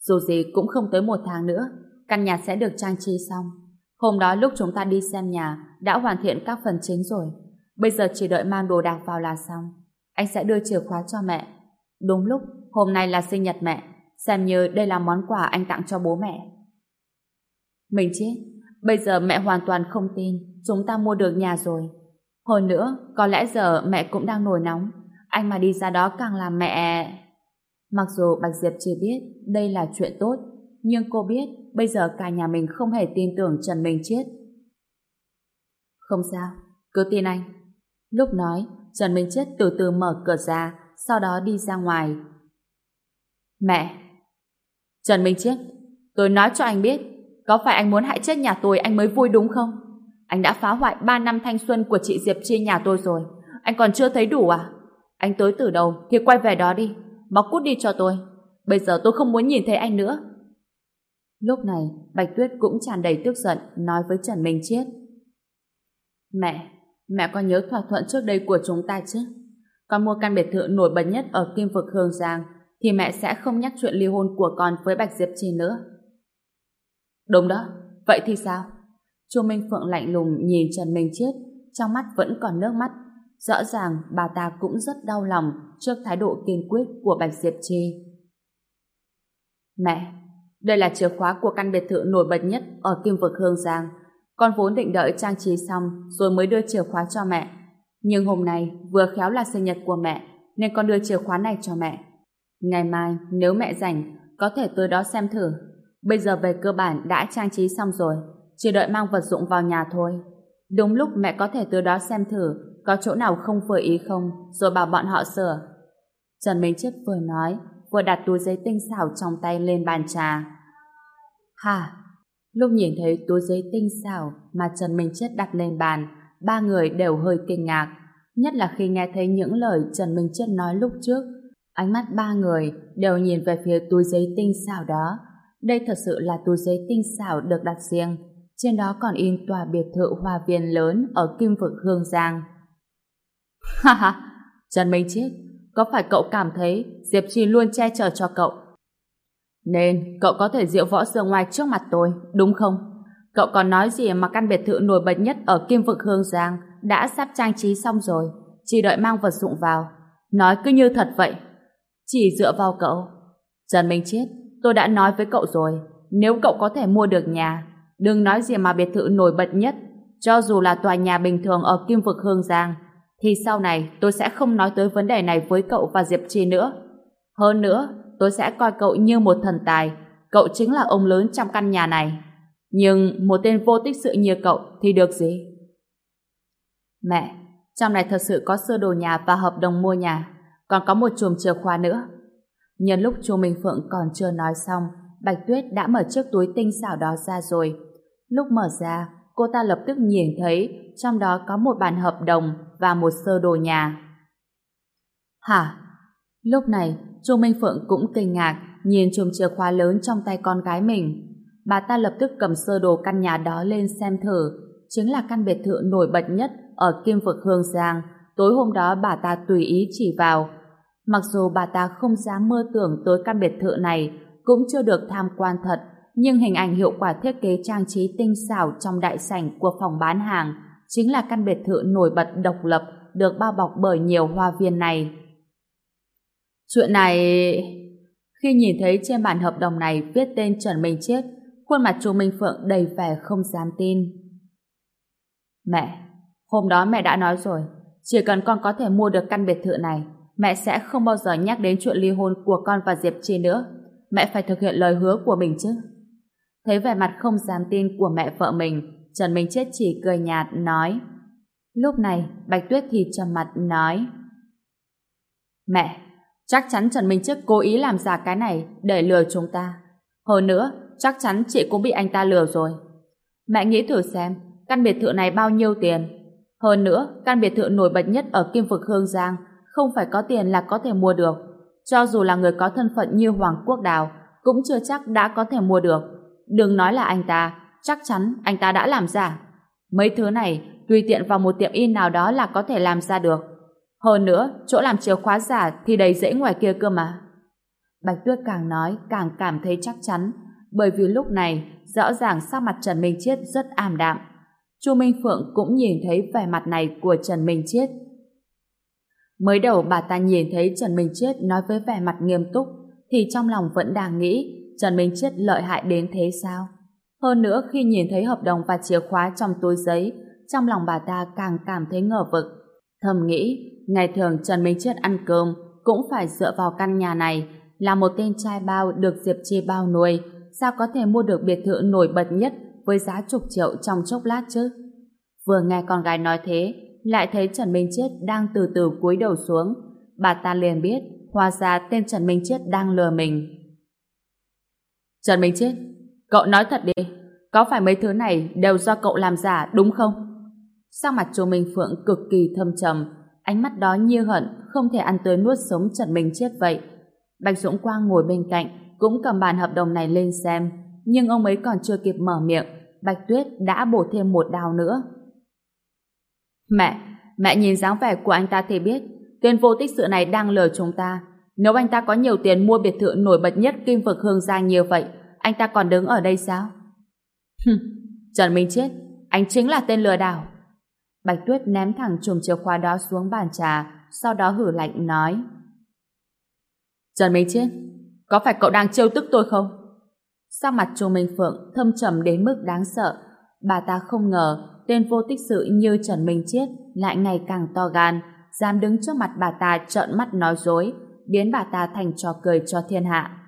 Dù gì cũng không tới một tháng nữa, căn nhà sẽ được trang trí xong. Hôm đó lúc chúng ta đi xem nhà, đã hoàn thiện các phần chính rồi. Bây giờ chỉ đợi mang đồ đạc vào là xong. Anh sẽ đưa chìa khóa cho mẹ. Đúng lúc, hôm nay là sinh nhật mẹ, xem như đây là món quà anh tặng cho bố mẹ. Mình chết, bây giờ mẹ hoàn toàn không tin chúng ta mua được nhà rồi. Hơn nữa, có lẽ giờ mẹ cũng đang nổi nóng. Anh mà đi ra đó càng làm mẹ... Mặc dù Bạch Diệp chỉ biết đây là chuyện tốt, nhưng cô biết bây giờ cả nhà mình không hề tin tưởng Trần Minh chết. Không sao, cứ tin anh. Lúc nói, Trần Minh chết từ từ mở cửa ra, sau đó đi ra ngoài. Mẹ! Trần Minh chiết, tôi nói cho anh biết, có phải anh muốn hại chết nhà tôi anh mới vui đúng không? Anh đã phá hoại 3 năm thanh xuân của chị Diệp Chi nhà tôi rồi. Anh còn chưa thấy đủ à? Anh tới từ đầu thì quay về đó đi. móc cút đi cho tôi. Bây giờ tôi không muốn nhìn thấy anh nữa. Lúc này, Bạch Tuyết cũng tràn đầy tức giận nói với Trần Minh Chiết. Mẹ, mẹ có nhớ thỏa thuận trước đây của chúng ta chứ? Con mua căn biệt thự nổi bật nhất ở Kim Vực Hương Giang thì mẹ sẽ không nhắc chuyện ly hôn của con với Bạch Diệp Trì nữa. Đúng đó, vậy thì sao? Chu Minh Phượng lạnh lùng nhìn Trần Minh Chiết, trong mắt vẫn còn nước mắt. Rõ ràng bà ta cũng rất đau lòng trước thái độ kiên quyết của Bạch Diệp Trì. Mẹ, đây là chìa khóa của căn biệt thự nổi bật nhất ở Kim Vực Hương Giang. Con vốn định đợi trang trí xong rồi mới đưa chìa khóa cho mẹ. Nhưng hôm nay vừa khéo là sinh nhật của mẹ nên con đưa chìa khóa này cho mẹ. Ngày mai nếu mẹ rảnh có thể tới đó xem thử. Bây giờ về cơ bản đã trang trí xong rồi chỉ đợi mang vật dụng vào nhà thôi. Đúng lúc mẹ có thể tới đó xem thử có chỗ nào không vừa ý không rồi bảo bọn họ sửa. Trần Minh Chết vừa nói vừa đặt túi giấy tinh xảo trong tay lên bàn trà. Hà, Lúc nhìn thấy túi giấy tinh xảo mà Trần Minh Chết đặt lên bàn, ba người đều hơi kinh ngạc. Nhất là khi nghe thấy những lời Trần Minh Chết nói lúc trước. Ánh mắt ba người đều nhìn về phía túi giấy tinh xảo đó. Đây thật sự là túi giấy tinh xảo được đặt riêng. Trên đó còn in tòa biệt thự hoa viên lớn ở Kim Vực Hương Giang. Ha ha! Trần Minh Chết, có phải cậu cảm thấy Diệp Trì luôn che chở cho cậu nên cậu có thể diệu võ sơ ngoài trước mặt tôi, đúng không? Cậu còn nói gì mà căn biệt thự nổi bật nhất ở Kim Vực Hương Giang đã sắp trang trí xong rồi, chỉ đợi mang vật dụng vào. Nói cứ như thật vậy. Chỉ dựa vào cậu. Trần Minh Chiết, tôi đã nói với cậu rồi, nếu cậu có thể mua được nhà, đừng nói gì mà biệt thự nổi bật nhất, cho dù là tòa nhà bình thường ở Kim Vực Hương Giang, thì sau này tôi sẽ không nói tới vấn đề này với cậu và Diệp Chi nữa. Hơn nữa, tôi sẽ coi cậu như một thần tài. Cậu chính là ông lớn trong căn nhà này. Nhưng một tên vô tích sự như cậu thì được gì? Mẹ, trong này thật sự có sơ đồ nhà và hợp đồng mua nhà, còn có một chùm chìa khóa nữa. Nhân lúc chu Minh Phượng còn chưa nói xong, Bạch Tuyết đã mở chiếc túi tinh xảo đó ra rồi. Lúc mở ra, cô ta lập tức nhìn thấy trong đó có một bản hợp đồng và một sơ đồ nhà. Hả? Lúc này, Chu Minh Phượng cũng kinh ngạc nhìn chùm chìa khóa lớn trong tay con gái mình. Bà ta lập tức cầm sơ đồ căn nhà đó lên xem thử. Chính là căn biệt thự nổi bật nhất ở Kim Vực Hương Giang. Tối hôm đó bà ta tùy ý chỉ vào. Mặc dù bà ta không dám mơ tưởng tới căn biệt thự này, cũng chưa được tham quan thật, nhưng hình ảnh hiệu quả thiết kế trang trí tinh xảo trong đại sảnh của phòng bán hàng chính là căn biệt thự nổi bật độc lập được bao bọc bởi nhiều hoa viên này. Chuyện này... Khi nhìn thấy trên bản hợp đồng này viết tên Trần Minh Chết, khuôn mặt chú Minh Phượng đầy vẻ không dám tin. Mẹ, hôm đó mẹ đã nói rồi, chỉ cần con có thể mua được căn biệt thự này, mẹ sẽ không bao giờ nhắc đến chuyện ly hôn của con và Diệp Chi nữa. Mẹ phải thực hiện lời hứa của mình chứ. Thấy vẻ mặt không dám tin của mẹ vợ mình, Trần Minh Chết chỉ cười nhạt nói. Lúc này, Bạch Tuyết thì trầm mặt nói. Mẹ, Chắc chắn Trần Minh Chết cố ý làm giả cái này để lừa chúng ta. Hơn nữa, chắc chắn chị cũng bị anh ta lừa rồi. Mẹ nghĩ thử xem, căn biệt thự này bao nhiêu tiền? Hơn nữa, căn biệt thự nổi bật nhất ở Kim Vực Hương Giang không phải có tiền là có thể mua được. Cho dù là người có thân phận như Hoàng Quốc Đào, cũng chưa chắc đã có thể mua được. Đừng nói là anh ta, chắc chắn anh ta đã làm giả. Mấy thứ này, tùy tiện vào một tiệm in nào đó là có thể làm ra được. Hơn nữa, chỗ làm chìa khóa giả thì đầy dễ ngoài kia cơ mà. Bạch Tuyết càng nói càng cảm thấy chắc chắn, bởi vì lúc này rõ ràng sắc mặt Trần Minh Chiết rất ảm đạm. Chu Minh Phượng cũng nhìn thấy vẻ mặt này của Trần Minh Chiết. Mới đầu bà ta nhìn thấy Trần Minh Chiết nói với vẻ mặt nghiêm túc, thì trong lòng vẫn đang nghĩ Trần Minh Chiết lợi hại đến thế sao? Hơn nữa khi nhìn thấy hợp đồng và chìa khóa trong túi giấy, trong lòng bà ta càng cảm thấy ngờ vực. Thầm nghĩ, ngày thường Trần Minh Chết ăn cơm cũng phải dựa vào căn nhà này là một tên trai bao được Diệp Chi bao nuôi sao có thể mua được biệt thự nổi bật nhất với giá chục triệu trong chốc lát chứ vừa nghe con gái nói thế lại thấy Trần Minh Chết đang từ từ cúi đầu xuống bà ta liền biết, hóa ra tên Trần Minh Chết đang lừa mình Trần Minh Chết cậu nói thật đi, có phải mấy thứ này đều do cậu làm giả, đúng không? Sang mặt Chu Minh Phượng cực kỳ thâm trầm, ánh mắt đó như hận, không thể ăn tới nuốt sống Trần Minh chết vậy. Bạch Dũng Quang ngồi bên cạnh, cũng cầm bản hợp đồng này lên xem, nhưng ông ấy còn chưa kịp mở miệng, Bạch Tuyết đã bổ thêm một đào nữa. Mẹ, mẹ nhìn dáng vẻ của anh ta thì biết tên vô tích sự này đang lừa chúng ta. Nếu anh ta có nhiều tiền mua biệt thự nổi bật nhất kim vực hương giang như vậy anh ta còn đứng ở đây sao? Trần Minh Chết, anh chính là tên lừa đảo. Bạch Tuyết ném thẳng chùm chìa khóa đó xuống bàn trà, sau đó hử lạnh nói. Trần Minh chết, có phải cậu đang trêu tức tôi không? Sao mặt Chu Minh Phượng thâm trầm đến mức đáng sợ, bà ta không ngờ tên vô tích sự như Trần Minh Chiết lại ngày càng to gan, dám đứng trước mặt bà ta trợn mắt nói dối, biến bà ta thành trò cười cho thiên hạ.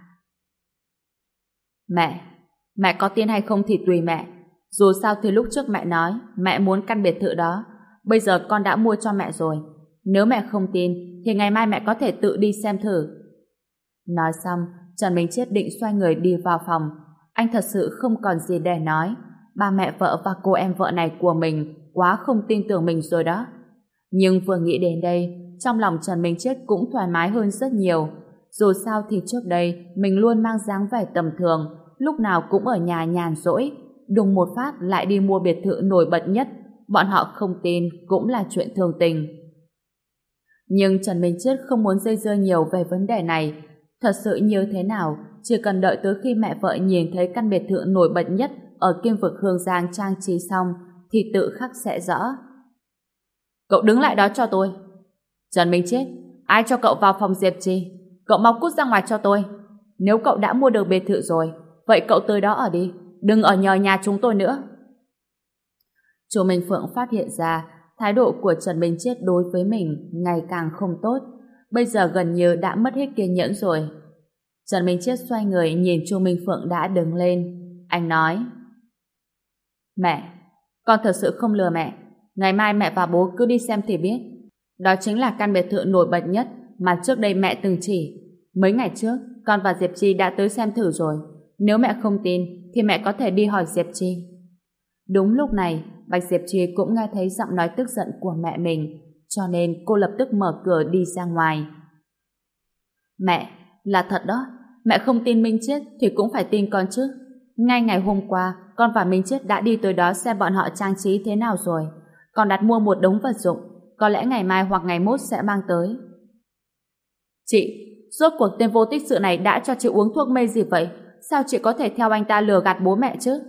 Mẹ, mẹ có tin hay không thì tùy mẹ. Dù sao thì lúc trước mẹ nói mẹ muốn căn biệt thự đó, bây giờ con đã mua cho mẹ rồi. Nếu mẹ không tin thì ngày mai mẹ có thể tự đi xem thử. Nói xong, Trần Minh Chiết định xoay người đi vào phòng. Anh thật sự không còn gì để nói. Ba mẹ vợ và cô em vợ này của mình quá không tin tưởng mình rồi đó. Nhưng vừa nghĩ đến đây, trong lòng Trần Minh Chết cũng thoải mái hơn rất nhiều. Dù sao thì trước đây, mình luôn mang dáng vẻ tầm thường, lúc nào cũng ở nhà nhàn rỗi. Đùng một phát lại đi mua biệt thự nổi bật nhất. Bọn họ không tin cũng là chuyện thường tình. Nhưng Trần Minh Chết không muốn dây dưa nhiều về vấn đề này. Thật sự như thế nào, chỉ cần đợi tới khi mẹ vợ nhìn thấy căn biệt thự nổi bật nhất ở kim vực Hương Giang trang trí xong, thì tự khắc sẽ rõ. Cậu đứng lại đó cho tôi. Trần Minh Chết, ai cho cậu vào phòng Diệp Trì? Cậu mau cút ra ngoài cho tôi. Nếu cậu đã mua được biệt thự rồi, vậy cậu tới đó ở đi. Đừng ở nhờ nhà chúng tôi nữa. Chú Minh Phượng phát hiện ra thái độ của Trần Minh Chết đối với mình ngày càng không tốt. Bây giờ gần như đã mất hết kiên nhẫn rồi. Trần Minh Chết xoay người nhìn Chu Minh Phượng đã đứng lên. Anh nói Mẹ, con thật sự không lừa mẹ. Ngày mai mẹ và bố cứ đi xem thì biết. Đó chính là căn biệt thự nổi bật nhất mà trước đây mẹ từng chỉ. Mấy ngày trước, con và Diệp Chi đã tới xem thử rồi. Nếu mẹ không tin, thì mẹ có thể đi hỏi Diệp Chi. Đúng lúc này, Bạch Diệp Chi cũng nghe thấy giọng nói tức giận của mẹ mình, cho nên cô lập tức mở cửa đi ra ngoài. Mẹ, là thật đó, mẹ không tin Minh Chết thì cũng phải tin con chứ. Ngay ngày hôm qua, con và Minh Chết đã đi tới đó xem bọn họ trang trí thế nào rồi. Con đặt mua một đống vật dụng, có lẽ ngày mai hoặc ngày mốt sẽ mang tới. Chị, rốt cuộc tên vô tích sự này đã cho chị uống thuốc mê gì vậy? Sao chị có thể theo anh ta lừa gạt bố mẹ chứ?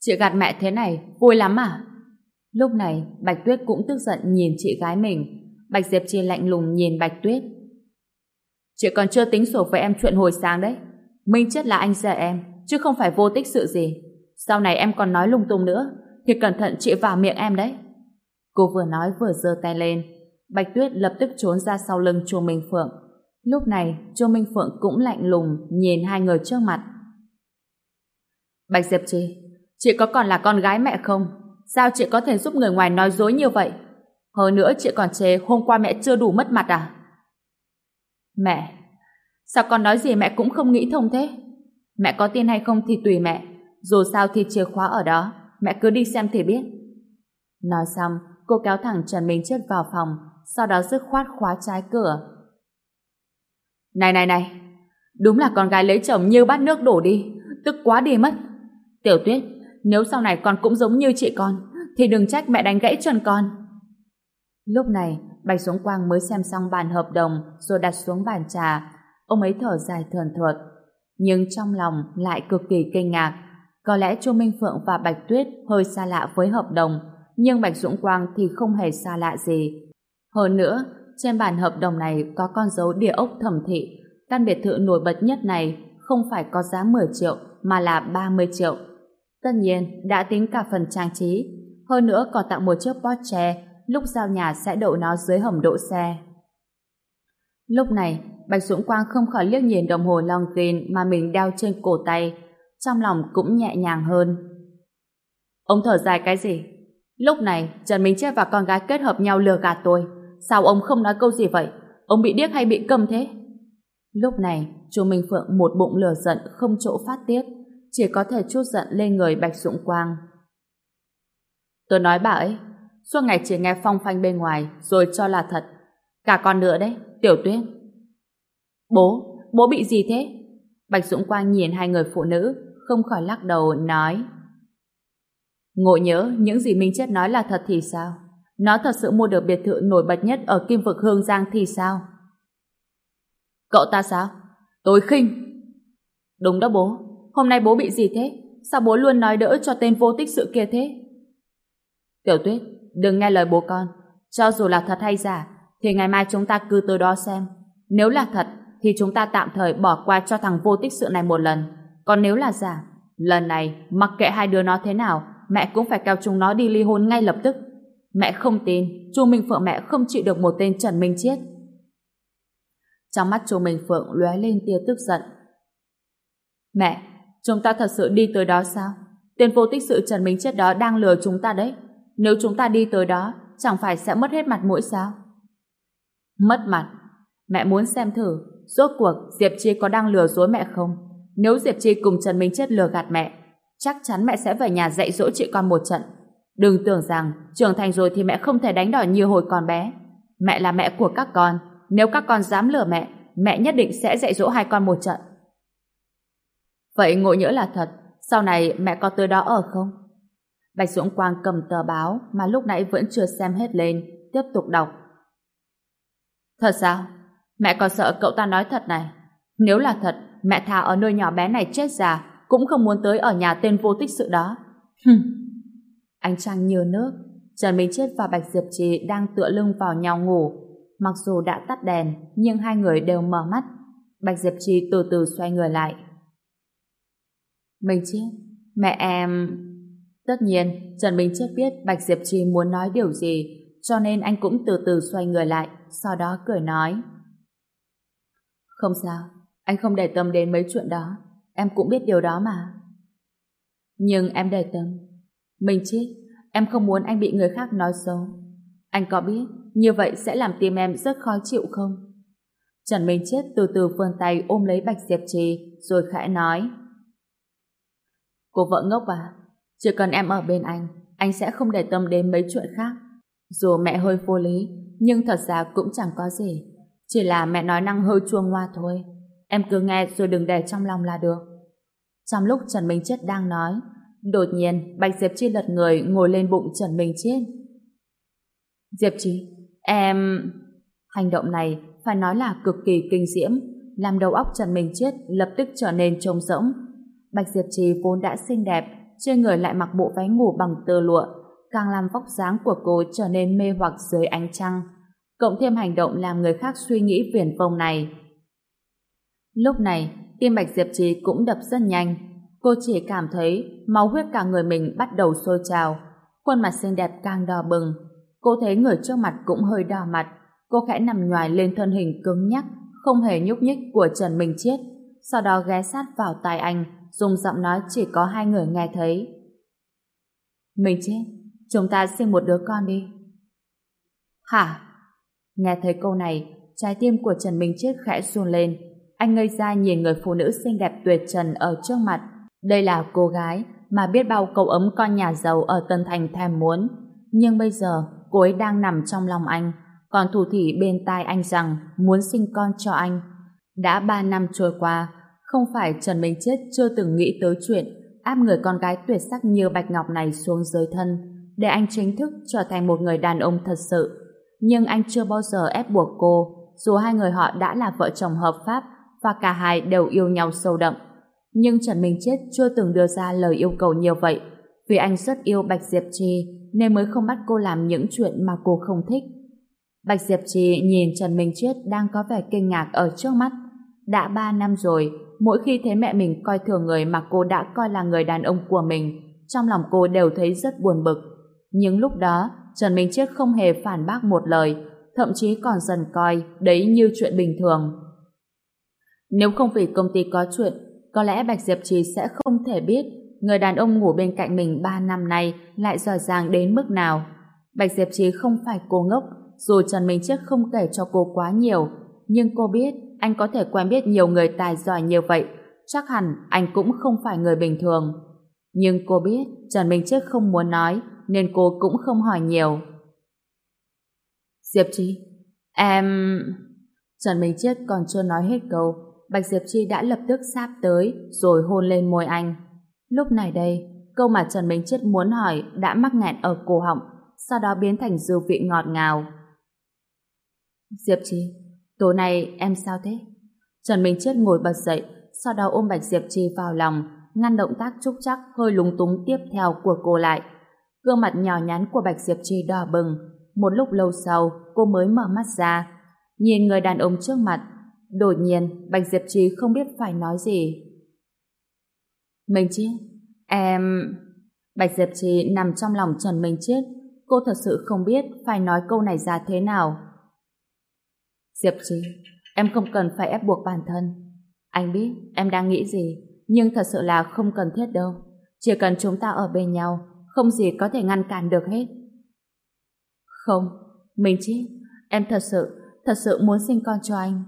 Chị gạt mẹ thế này, vui lắm à? Lúc này, Bạch Tuyết cũng tức giận nhìn chị gái mình. Bạch Diệp Chi lạnh lùng nhìn Bạch Tuyết. Chị còn chưa tính sổ với em chuyện hồi sáng đấy. Minh chết là anh rể em, chứ không phải vô tích sự gì. Sau này em còn nói lung tung nữa, thì cẩn thận chị vào miệng em đấy. Cô vừa nói vừa giơ tay lên. Bạch Tuyết lập tức trốn ra sau lưng Chu Minh Phượng. Lúc này, Chu Minh Phượng cũng lạnh lùng nhìn hai người trước mặt. Bạch Diệp Chi, chị có còn là con gái mẹ không? Sao chị có thể giúp người ngoài nói dối như vậy? Hơn nữa chị còn chê hôm qua mẹ chưa đủ mất mặt à? Mẹ, sao con nói gì mẹ cũng không nghĩ thông thế? Mẹ có tin hay không thì tùy mẹ. Dù sao thì chìa khóa ở đó, mẹ cứ đi xem thì biết. Nói xong, cô kéo thẳng Trần Minh Chết vào phòng, sau đó dứt khoát khóa trái cửa. Này này này, đúng là con gái lấy chồng như bát nước đổ đi, tức quá đi mất. Tiểu Tuyết, nếu sau này con cũng giống như chị con, thì đừng trách mẹ đánh gãy chân con. Lúc này, Bạch xuống Quang mới xem xong bản hợp đồng rồi đặt xuống bàn trà. Ông ấy thở dài thườn thượt. Nhưng trong lòng lại cực kỳ kinh ngạc. Có lẽ Chu Minh Phượng và Bạch Tuyết hơi xa lạ với hợp đồng, nhưng Bạch Dũng Quang thì không hề xa lạ gì. Hơn nữa, trên bản hợp đồng này có con dấu địa ốc thẩm thị. Căn biệt thự nổi bật nhất này không phải có giá 10 triệu mà là 30 triệu. Tất nhiên, đã tính cả phần trang trí. Hơn nữa còn tặng một chiếc Porsche, lúc giao nhà sẽ đậu nó dưới hầm đỗ xe. Lúc này, Bạch Dũng Quang không khỏi liếc nhìn đồng hồ Longines mà mình đeo trên cổ tay, trong lòng cũng nhẹ nhàng hơn. Ông thở dài cái gì? Lúc này, Trần Minh Chết và con gái kết hợp nhau lừa gạt tôi. Sao ông không nói câu gì vậy? Ông bị điếc hay bị câm thế? Lúc này, chú Minh Phượng một bụng lửa giận không chỗ phát tiết, chỉ có thể chút giận lên người Bạch Dũng Quang. Tôi nói bà ấy, suốt ngày chỉ nghe phong phanh bên ngoài rồi cho là thật. Cả con nữa đấy, Tiểu Tuyết. Bố, bố bị gì thế? Bạch Dũng Quang nhìn hai người phụ nữ, không khỏi lắc đầu, nói. Ngộ nhớ, những gì Minh Chết nói là thật thì sao? Nó thật sự mua được biệt thự nổi bật nhất ở Kim Vực Hương Giang thì sao? Cậu ta sao? Tôi khinh. Đúng đó bố. Hôm nay bố bị gì thế? Sao bố luôn nói đỡ cho tên vô tích sự kia thế? Tiểu tuyết, đừng nghe lời bố con. Cho dù là thật hay giả, thì ngày mai chúng ta cứ tới đó xem. Nếu là thật, thì chúng ta tạm thời bỏ qua cho thằng vô tích sự này một lần. Còn nếu là giả, lần này mặc kệ hai đứa nó thế nào, mẹ cũng phải kéo chúng nó đi ly hôn ngay lập tức. Mẹ không tin, Chu Minh Phượng mẹ không chịu được một tên Trần Minh Chiết. Trong mắt Chu Minh Phượng lóe lên tia tức giận. Mẹ, chúng ta thật sự đi tới đó sao? Tên vô tích sự Trần Minh Chiết đó đang lừa chúng ta đấy. Nếu chúng ta đi tới đó, chẳng phải sẽ mất hết mặt mũi sao? Mất mặt? Mẹ muốn xem thử, rốt cuộc Diệp Chi có đang lừa dối mẹ không? Nếu Diệp Chi cùng Trần Minh Chết lừa gạt mẹ, chắc chắn mẹ sẽ về nhà dạy dỗ chị con một trận. Đừng tưởng rằng trưởng thành rồi thì mẹ không thể đánh đòi như hồi còn bé. Mẹ là mẹ của các con, nếu các con dám lừa mẹ, mẹ nhất định sẽ dạy dỗ hai con một trận. Vậy ngộ nhỡ là thật, sau này mẹ có tới đó ở không? Bạch Dũng Quang cầm tờ báo mà lúc nãy vẫn chưa xem hết lên, tiếp tục đọc. Thật sao? Mẹ còn sợ cậu ta nói thật này. Nếu là thật, mẹ thà ở nơi nhỏ bé này chết già, cũng không muốn tới ở nhà tên vô tích sự đó. Hừm. Ánh trăng như nước, Trần Minh Chết và Bạch Diệp Trì đang tựa lưng vào nhau ngủ. Mặc dù đã tắt đèn, nhưng hai người đều mở mắt. Bạch Diệp Trì từ từ xoay người lại. Minh Chết, mẹ em... Tất nhiên, Trần Minh Chết biết Bạch Diệp Trì muốn nói điều gì, cho nên anh cũng từ từ xoay người lại, sau đó cười nói. Không sao, anh không để tâm đến mấy chuyện đó, em cũng biết điều đó mà. Nhưng em để tâm. mình chết, em không muốn anh bị người khác nói xấu. Anh có biết như vậy sẽ làm tim em rất khó chịu không? Trần Minh Chết từ từ vươn tay ôm lấy Bạch Diệp Trì rồi khẽ nói Cô vợ ngốc à? Chỉ cần em ở bên anh, anh sẽ không để tâm đến mấy chuyện khác. Dù mẹ hơi vô lý, nhưng thật ra cũng chẳng có gì. Chỉ là mẹ nói năng hơi chua ngoa thôi. Em cứ nghe rồi đừng để trong lòng là được. Trong lúc Trần Minh Chết đang nói, đột nhiên Bạch Diệp Chi lật người ngồi lên bụng Trần Minh Chết. Diệp Chi, em... Hành động này phải nói là cực kỳ kinh diễm, làm đầu óc Trần Minh Chết lập tức trở nên trông rỗng. Bạch Diệp Trì vốn đã xinh đẹp, trên người lại mặc bộ váy ngủ bằng tơ lụa, càng làm vóc dáng của cô trở nên mê hoặc dưới ánh trăng, cộng thêm hành động làm người khác suy nghĩ viển vông này. Lúc này, tim Bạch Diệp Trì cũng đập rất nhanh. Cô chỉ cảm thấy máu huyết cả người mình bắt đầu sôi trào, khuôn mặt xinh đẹp càng đỏ bừng. Cô thấy người trước mặt cũng hơi đỏ mặt, cô khẽ nằm nhoài lên thân hình cứng nhắc, không hề nhúc nhích của Trần Minh Chiết, sau đó ghé sát vào tai anh, dùng giọng nói chỉ có hai người nghe thấy. mình chết chúng ta sinh một đứa con đi. Hả? Nghe thấy câu này, trái tim của Trần Minh Chết khẽ run lên. Anh ngây ra nhìn người phụ nữ xinh đẹp tuyệt trần ở trước mặt. Đây là cô gái mà biết bao cậu ấm con nhà giàu ở Tân Thành thèm muốn. Nhưng bây giờ, cô ấy đang nằm trong lòng anh, còn thủ thỉ bên tai anh rằng muốn sinh con cho anh. Đã ba năm trôi qua, không phải Trần Minh Chết chưa từng nghĩ tới chuyện áp người con gái tuyệt sắc như Bạch Ngọc này xuống dưới thân, để anh chính thức trở thành một người đàn ông thật sự. Nhưng anh chưa bao giờ ép buộc cô, dù hai người họ đã là vợ chồng hợp pháp và cả hai đều yêu nhau sâu đậm. Nhưng Trần Minh Chết chưa từng đưa ra lời yêu cầu nhiều vậy, vì anh rất yêu Bạch Diệp Trì nên mới không bắt cô làm những chuyện mà cô không thích. Bạch Diệp Trì nhìn Trần Minh Chết đang có vẻ kinh ngạc ở trước mắt. Đã ba năm rồi, mỗi khi thấy mẹ mình coi thường người mà cô đã coi là người đàn ông của mình, trong lòng cô đều thấy rất buồn bực. Nhưng lúc đó, Trần Minh Chiết không hề phản bác một lời, thậm chí còn dần coi đấy như chuyện bình thường. Nếu không vì công ty có chuyện, có lẽ Bạch Diệp Trì sẽ không thể biết người đàn ông ngủ bên cạnh mình ba năm nay lại giỏi giang đến mức nào. Bạch Diệp Trì không phải cô ngốc, dù Trần Minh Chiết không kể cho cô quá nhiều, nhưng cô biết anh có thể quen biết nhiều người tài giỏi như vậy, chắc hẳn anh cũng không phải người bình thường. Nhưng cô biết Trần Minh Chiết không muốn nói, nên cô cũng không hỏi nhiều. Diệp Trì, em... Trần Minh Chiết còn chưa nói hết câu, Bạch Diệp Chi đã lập tức sáp tới rồi hôn lên môi anh. Lúc này đây, câu mà Trần Minh Chiết muốn hỏi đã mắc nghẹn ở cổ họng, sau đó biến thành dư vị ngọt ngào. Diệp Chi, tối nay em sao thế? Trần Minh Chiết ngồi bật dậy, sau đó ôm Bạch Diệp Chi vào lòng, ngăn động tác trúc chắc hơi lúng túng tiếp theo của cô lại. Gương mặt nhỏ nhắn của Bạch Diệp Chi đỏ bừng. Một lúc lâu sau, cô mới mở mắt ra. Nhìn người đàn ông trước mặt, đột nhiên Bạch Diệp trí không biết phải nói gì. Mình chứ, em... Bạch Diệp Trì nằm trong lòng Trần Minh Chết, cô thật sự không biết phải nói câu này ra thế nào. Diệp Trì, em không cần phải ép buộc bản thân. Anh biết em đang nghĩ gì, nhưng thật sự là không cần thiết đâu. Chỉ cần chúng ta ở bên nhau, không gì có thể ngăn cản được hết. Không, Minh Chiết, em thật sự, thật sự muốn sinh con cho anh.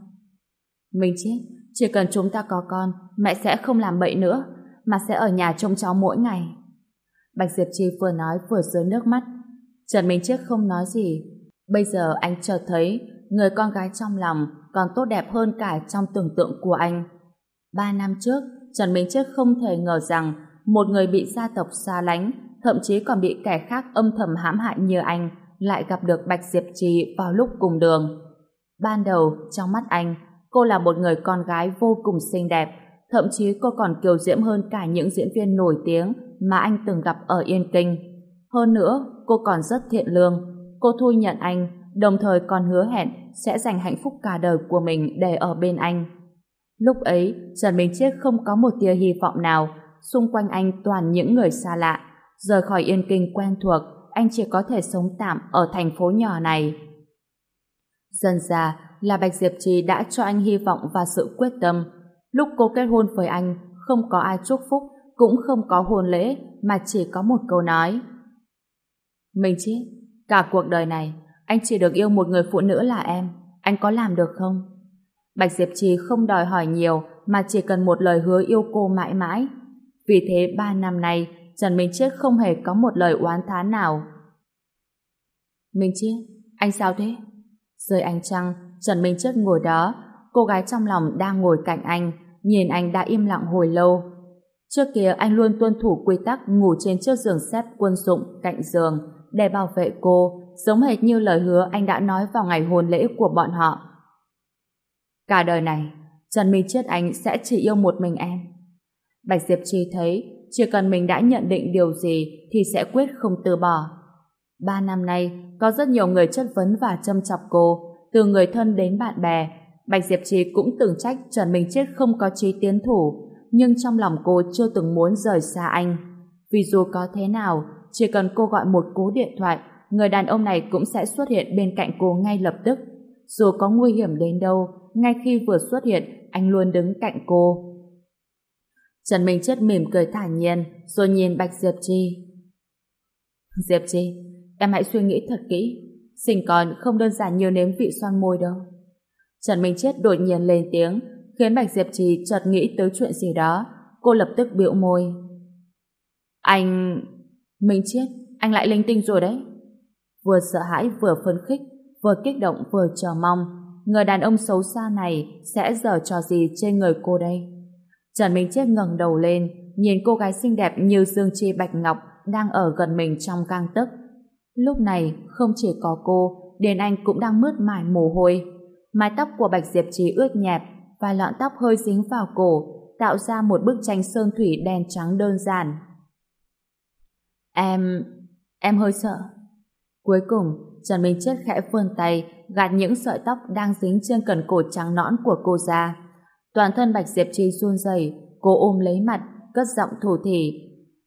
Minh Chết, chỉ cần chúng ta có con, mẹ sẽ không làm bậy nữa, mà sẽ ở nhà trông cháu mỗi ngày. Bạch Diệp Chi vừa nói vừa rơi nước mắt. Trần Minh Chiết không nói gì. Bây giờ anh chợt thấy người con gái trong lòng còn tốt đẹp hơn cả trong tưởng tượng của anh. Ba năm trước, Trần Minh Chiết không thể ngờ rằng một người bị gia tộc xa lánh, thậm chí còn bị kẻ khác âm thầm hãm hại như anh, lại gặp được Bạch Diệp Trì vào lúc cùng đường. Ban đầu, trong mắt anh, cô là một người con gái vô cùng xinh đẹp, thậm chí cô còn kiều diễm hơn cả những diễn viên nổi tiếng mà anh từng gặp ở Yên Kinh. Hơn nữa, cô còn rất thiện lương. Cô thu nhận anh, đồng thời còn hứa hẹn sẽ dành hạnh phúc cả đời của mình để ở bên anh. Lúc ấy, Trần Minh Chiết không có một tia hy vọng nào, xung quanh anh toàn những người xa lạ. Rời khỏi Yên Kinh quen thuộc, anh chỉ có thể sống tạm ở thành phố nhỏ này. Dần ra là Bạch Diệp Trì đã cho anh hy vọng và sự quyết tâm. Lúc cô kết hôn với anh, không có ai chúc phúc, cũng không có hôn lễ, mà chỉ có một câu nói. Mình chết, cả cuộc đời này, anh chỉ được yêu một người phụ nữ là em. Anh có làm được không? Bạch Diệp Trì không đòi hỏi nhiều, mà chỉ cần một lời hứa yêu cô mãi mãi. Vì thế ba năm nay, Trần Minh Chết không hề có một lời oán thán nào. Minh Chết, anh sao thế? Rơi ánh trăng, Trần Minh Chất ngồi đó, cô gái trong lòng đang ngồi cạnh anh, nhìn anh đã im lặng hồi lâu. Trước kia anh luôn tuân thủ quy tắc ngủ trên chiếc giường xếp quân dụng cạnh giường để bảo vệ cô, giống hệt như lời hứa anh đã nói vào ngày hôn lễ của bọn họ. Cả đời này, Trần Minh Chết anh sẽ chỉ yêu một mình em. Bạch Diệp Trì thấy chỉ cần mình đã nhận định điều gì thì sẽ quyết không từ bỏ. Ba năm nay, có rất nhiều người chất vấn và châm chọc cô, từ người thân đến bạn bè. Bạch Diệp Trì cũng từng trách Trần Minh Chết không có trí tiến thủ, nhưng trong lòng cô chưa từng muốn rời xa anh. Vì dù có thế nào, chỉ cần cô gọi một cú điện thoại, người đàn ông này cũng sẽ xuất hiện bên cạnh cô ngay lập tức. Dù có nguy hiểm đến đâu, ngay khi vừa xuất hiện, anh luôn đứng cạnh cô. Trần Minh Chết mỉm cười thản nhiên, rồi nhìn Bạch Diệp Chi. Diệp Chi, em hãy suy nghĩ thật kỹ. Sinh con không đơn giản như nếm vị xoan môi đâu. Trần Minh Chết đột nhiên lên tiếng, khiến Bạch Diệp Trì chợt nghĩ tới chuyện gì đó. Cô lập tức biểu môi. Anh... Minh Chết, anh lại linh tinh rồi đấy. Vừa sợ hãi vừa phấn khích, vừa kích động vừa chờ mong. Người đàn ông xấu xa này sẽ dở trò gì trên người cô đây? Trần Minh Chết ngẩng đầu lên, nhìn cô gái xinh đẹp như Dương Chi Bạch Ngọc đang ở gần mình trong gang tấc. Lúc này, không chỉ có cô, Điền Anh cũng đang mướt mải mồ hôi. Mái tóc của Bạch Diệp Trí ướt nhẹp, và lọn tóc hơi dính vào cổ, tạo ra một bức tranh sơn thủy đen trắng đơn giản. Em... em hơi sợ. Cuối cùng, Trần Minh Chết khẽ vươn tay, gạt những sợi tóc đang dính trên cần cổ trắng nõn của cô ra. Toàn thân Bạch Diệp Chi run rẩy, cô ôm lấy mặt, cất giọng thủ thỉ.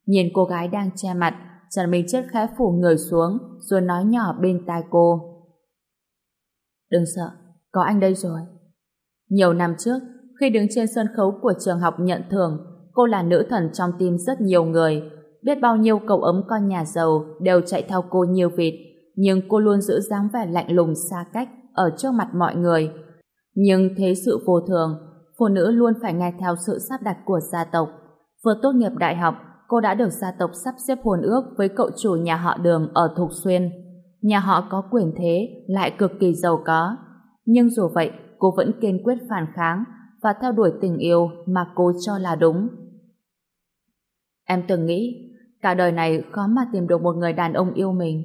Nhìn cô gái đang che mặt, Trần Minh Chết khẽ phủ người xuống, rồi nói nhỏ bên tai cô. Đừng sợ, có anh đây rồi. Nhiều năm trước, khi đứng trên sân khấu của trường học nhận thưởng, cô là nữ thần trong tim rất nhiều người. Biết bao nhiêu cậu ấm con nhà giàu đều chạy theo cô nhiều vịt, nhưng cô luôn giữ dáng vẻ lạnh lùng xa cách ở trước mặt mọi người. Nhưng thế sự vô thường, phụ nữ luôn phải nghe theo sự sắp đặt của gia tộc. Vừa tốt nghiệp đại học, cô đã được gia tộc sắp xếp hôn ước với cậu chủ nhà họ đường ở Thục Xuyên. Nhà họ có quyền thế, lại cực kỳ giàu có. Nhưng dù vậy, cô vẫn kiên quyết phản kháng và theo đuổi tình yêu mà cô cho là đúng. Em từng nghĩ, cả đời này khó mà tìm được một người đàn ông yêu mình,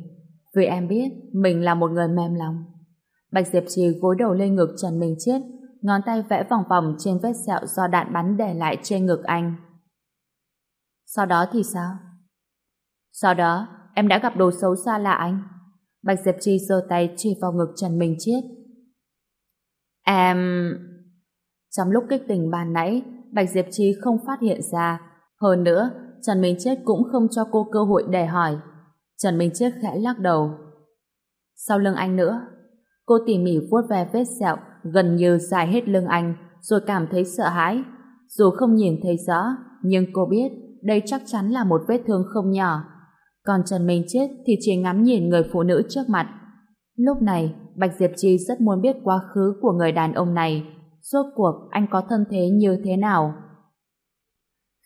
vì em biết mình là một người mềm lòng. Bạch Diệp Trì gối đầu lên ngực Trần Minh Chết, ngón tay vẽ vòng vòng trên vết sẹo do đạn bắn để lại trên ngực anh. Sau đó thì sao? Sau đó, em đã gặp đồ xấu xa là anh. Bạch Diệp Chi giơ tay chỉ vào ngực Trần Minh Chiết. Em... Trong lúc kích tình ban nãy, Bạch Diệp Chi không phát hiện ra. Hơn nữa, Trần Minh Chết cũng không cho cô cơ hội để hỏi. Trần Minh Chết khẽ lắc đầu. Sau lưng anh nữa, cô tỉ mỉ vuốt ve vết sẹo gần như dài hết lưng anh rồi cảm thấy sợ hãi. Dù không nhìn thấy rõ, nhưng cô biết đây chắc chắn là một vết thương không nhỏ. Còn Trần Minh Chết thì chỉ ngắm nhìn người phụ nữ trước mặt. Lúc này, Bạch Diệp Chi rất muốn biết quá khứ của người đàn ông này. Rốt cuộc anh có thân thế như thế nào?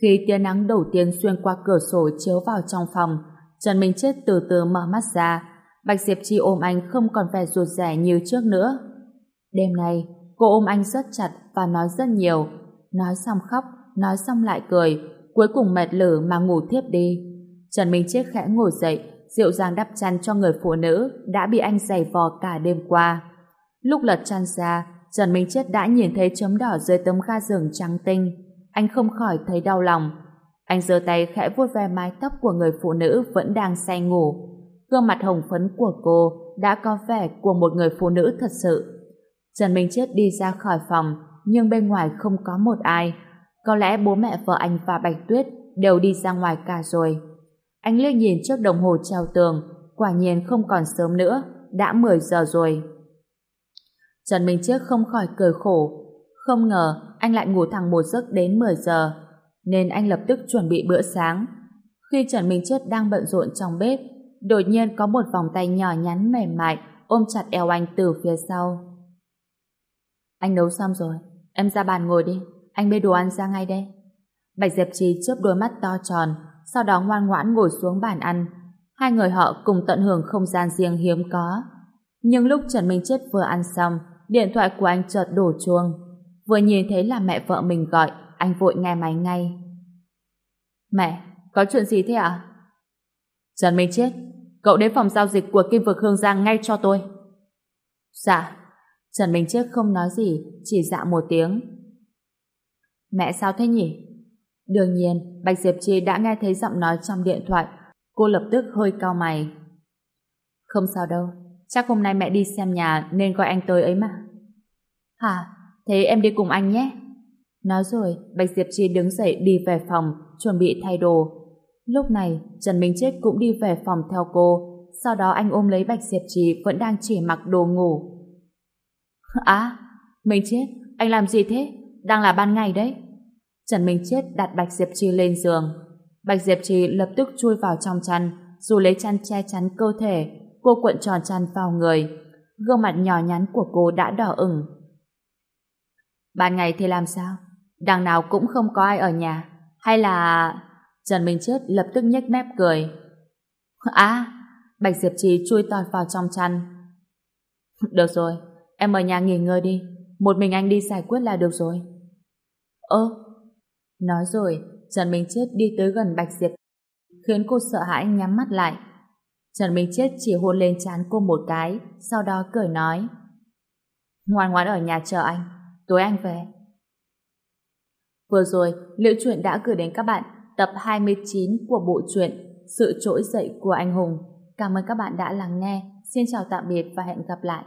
Khi tia nắng đầu tiên xuyên qua cửa sổ chiếu vào trong phòng, Trần Minh Chết từ từ mở mắt ra. Bạch Diệp Chi ôm anh không còn vẻ ruột rẻ như trước nữa. Đêm nay, cô ôm anh rất chặt và nói rất nhiều. Nói xong khóc, nói xong lại cười, cuối cùng mệt lử mà ngủ thiếp đi. Trần Minh Chết khẽ ngồi dậy, dịu dàng đắp chăn cho người phụ nữ đã bị anh giày vò cả đêm qua. Lúc lật chăn ra, Trần Minh Chết đã nhìn thấy chấm đỏ dưới tấm ga giường trắng tinh. Anh không khỏi thấy đau lòng. Anh giơ tay khẽ vuốt ve mái tóc của người phụ nữ vẫn đang say ngủ. Gương mặt hồng phấn của cô đã có vẻ của một người phụ nữ thật sự. Trần Minh Chết đi ra khỏi phòng, nhưng bên ngoài không có một ai. Có lẽ bố mẹ vợ anh và Bạch Tuyết đều đi ra ngoài cả rồi. Anh liếc nhìn trước đồng hồ treo tường, quả nhiên không còn sớm nữa, đã 10 giờ rồi. Trần Minh Chiếc không khỏi cười khổ. Không ngờ anh lại ngủ thẳng một giấc đến 10 giờ, nên anh lập tức chuẩn bị bữa sáng. Khi Trần Minh Chết đang bận rộn trong bếp, đột nhiên có một vòng tay nhỏ nhắn mềm mại ôm chặt eo anh từ phía sau. Anh nấu xong rồi, em ra bàn ngồi đi, anh bê đồ ăn ra ngay đây. Bạch Diệp Trì chớp đôi mắt to tròn, sau đó ngoan ngoãn ngồi xuống bàn ăn. Hai người họ cùng tận hưởng không gian riêng hiếm có. Nhưng lúc Trần Minh Chết vừa ăn xong, điện thoại của anh chợt đổ chuông. Vừa nhìn thấy là mẹ vợ mình gọi, anh vội nghe máy ngay. Mẹ, có chuyện gì thế ạ? Trần Minh Chết, cậu đến phòng giao dịch của Kim Vực Hương Giang ngay cho tôi. Dạ. Trần Minh Chết không nói gì, chỉ dạ một tiếng. Mẹ sao thế nhỉ? Đương nhiên, Bạch Diệp Chi đã nghe thấy giọng nói trong điện thoại. Cô lập tức hơi cao mày. Không sao đâu, chắc hôm nay mẹ đi xem nhà nên gọi anh tới ấy mà. Hả? Thế em đi cùng anh nhé. Nói rồi, Bạch Diệp Chi đứng dậy đi về phòng, chuẩn bị thay đồ. Lúc này, Trần Minh Chết cũng đi về phòng theo cô, sau đó anh ôm lấy Bạch Diệp Chi vẫn đang chỉ mặc đồ ngủ. <laughs> À, Minh Chết, anh làm gì thế? Đang là ban ngày đấy. Trần Minh Chết đặt Bạch Diệp Chi lên giường. Bạch Diệp Chi lập tức chui vào trong chăn, dù lấy chăn che chắn cơ thể, cô cuộn tròn chăn vào người. Gương mặt nhỏ nhắn của cô đã đỏ ửng. Ban ngày thì làm sao? Đằng nào cũng không có ai ở nhà. Hay là... Trần Minh Chết lập tức nhếch mép cười. À, Bạch Diệp Chi chui tọt vào trong chăn. Được rồi, em ở nhà nghỉ ngơi đi. Một mình anh đi giải quyết là được rồi. Ơ, Nói rồi, Trần Minh Chết đi tới gần Bạch Diệp khiến cô sợ hãi nhắm mắt lại. Trần Minh Chết chỉ hôn lên trán cô một cái, sau đó cười nói Ngoan ngoãn ở nhà chờ anh, tối anh về. Vừa rồi, Liễu Chuyện đã gửi đến các bạn tập 29 của bộ truyện Sự trỗi dậy của anh hùng. Cảm ơn các bạn đã lắng nghe. Xin chào tạm biệt và hẹn gặp lại.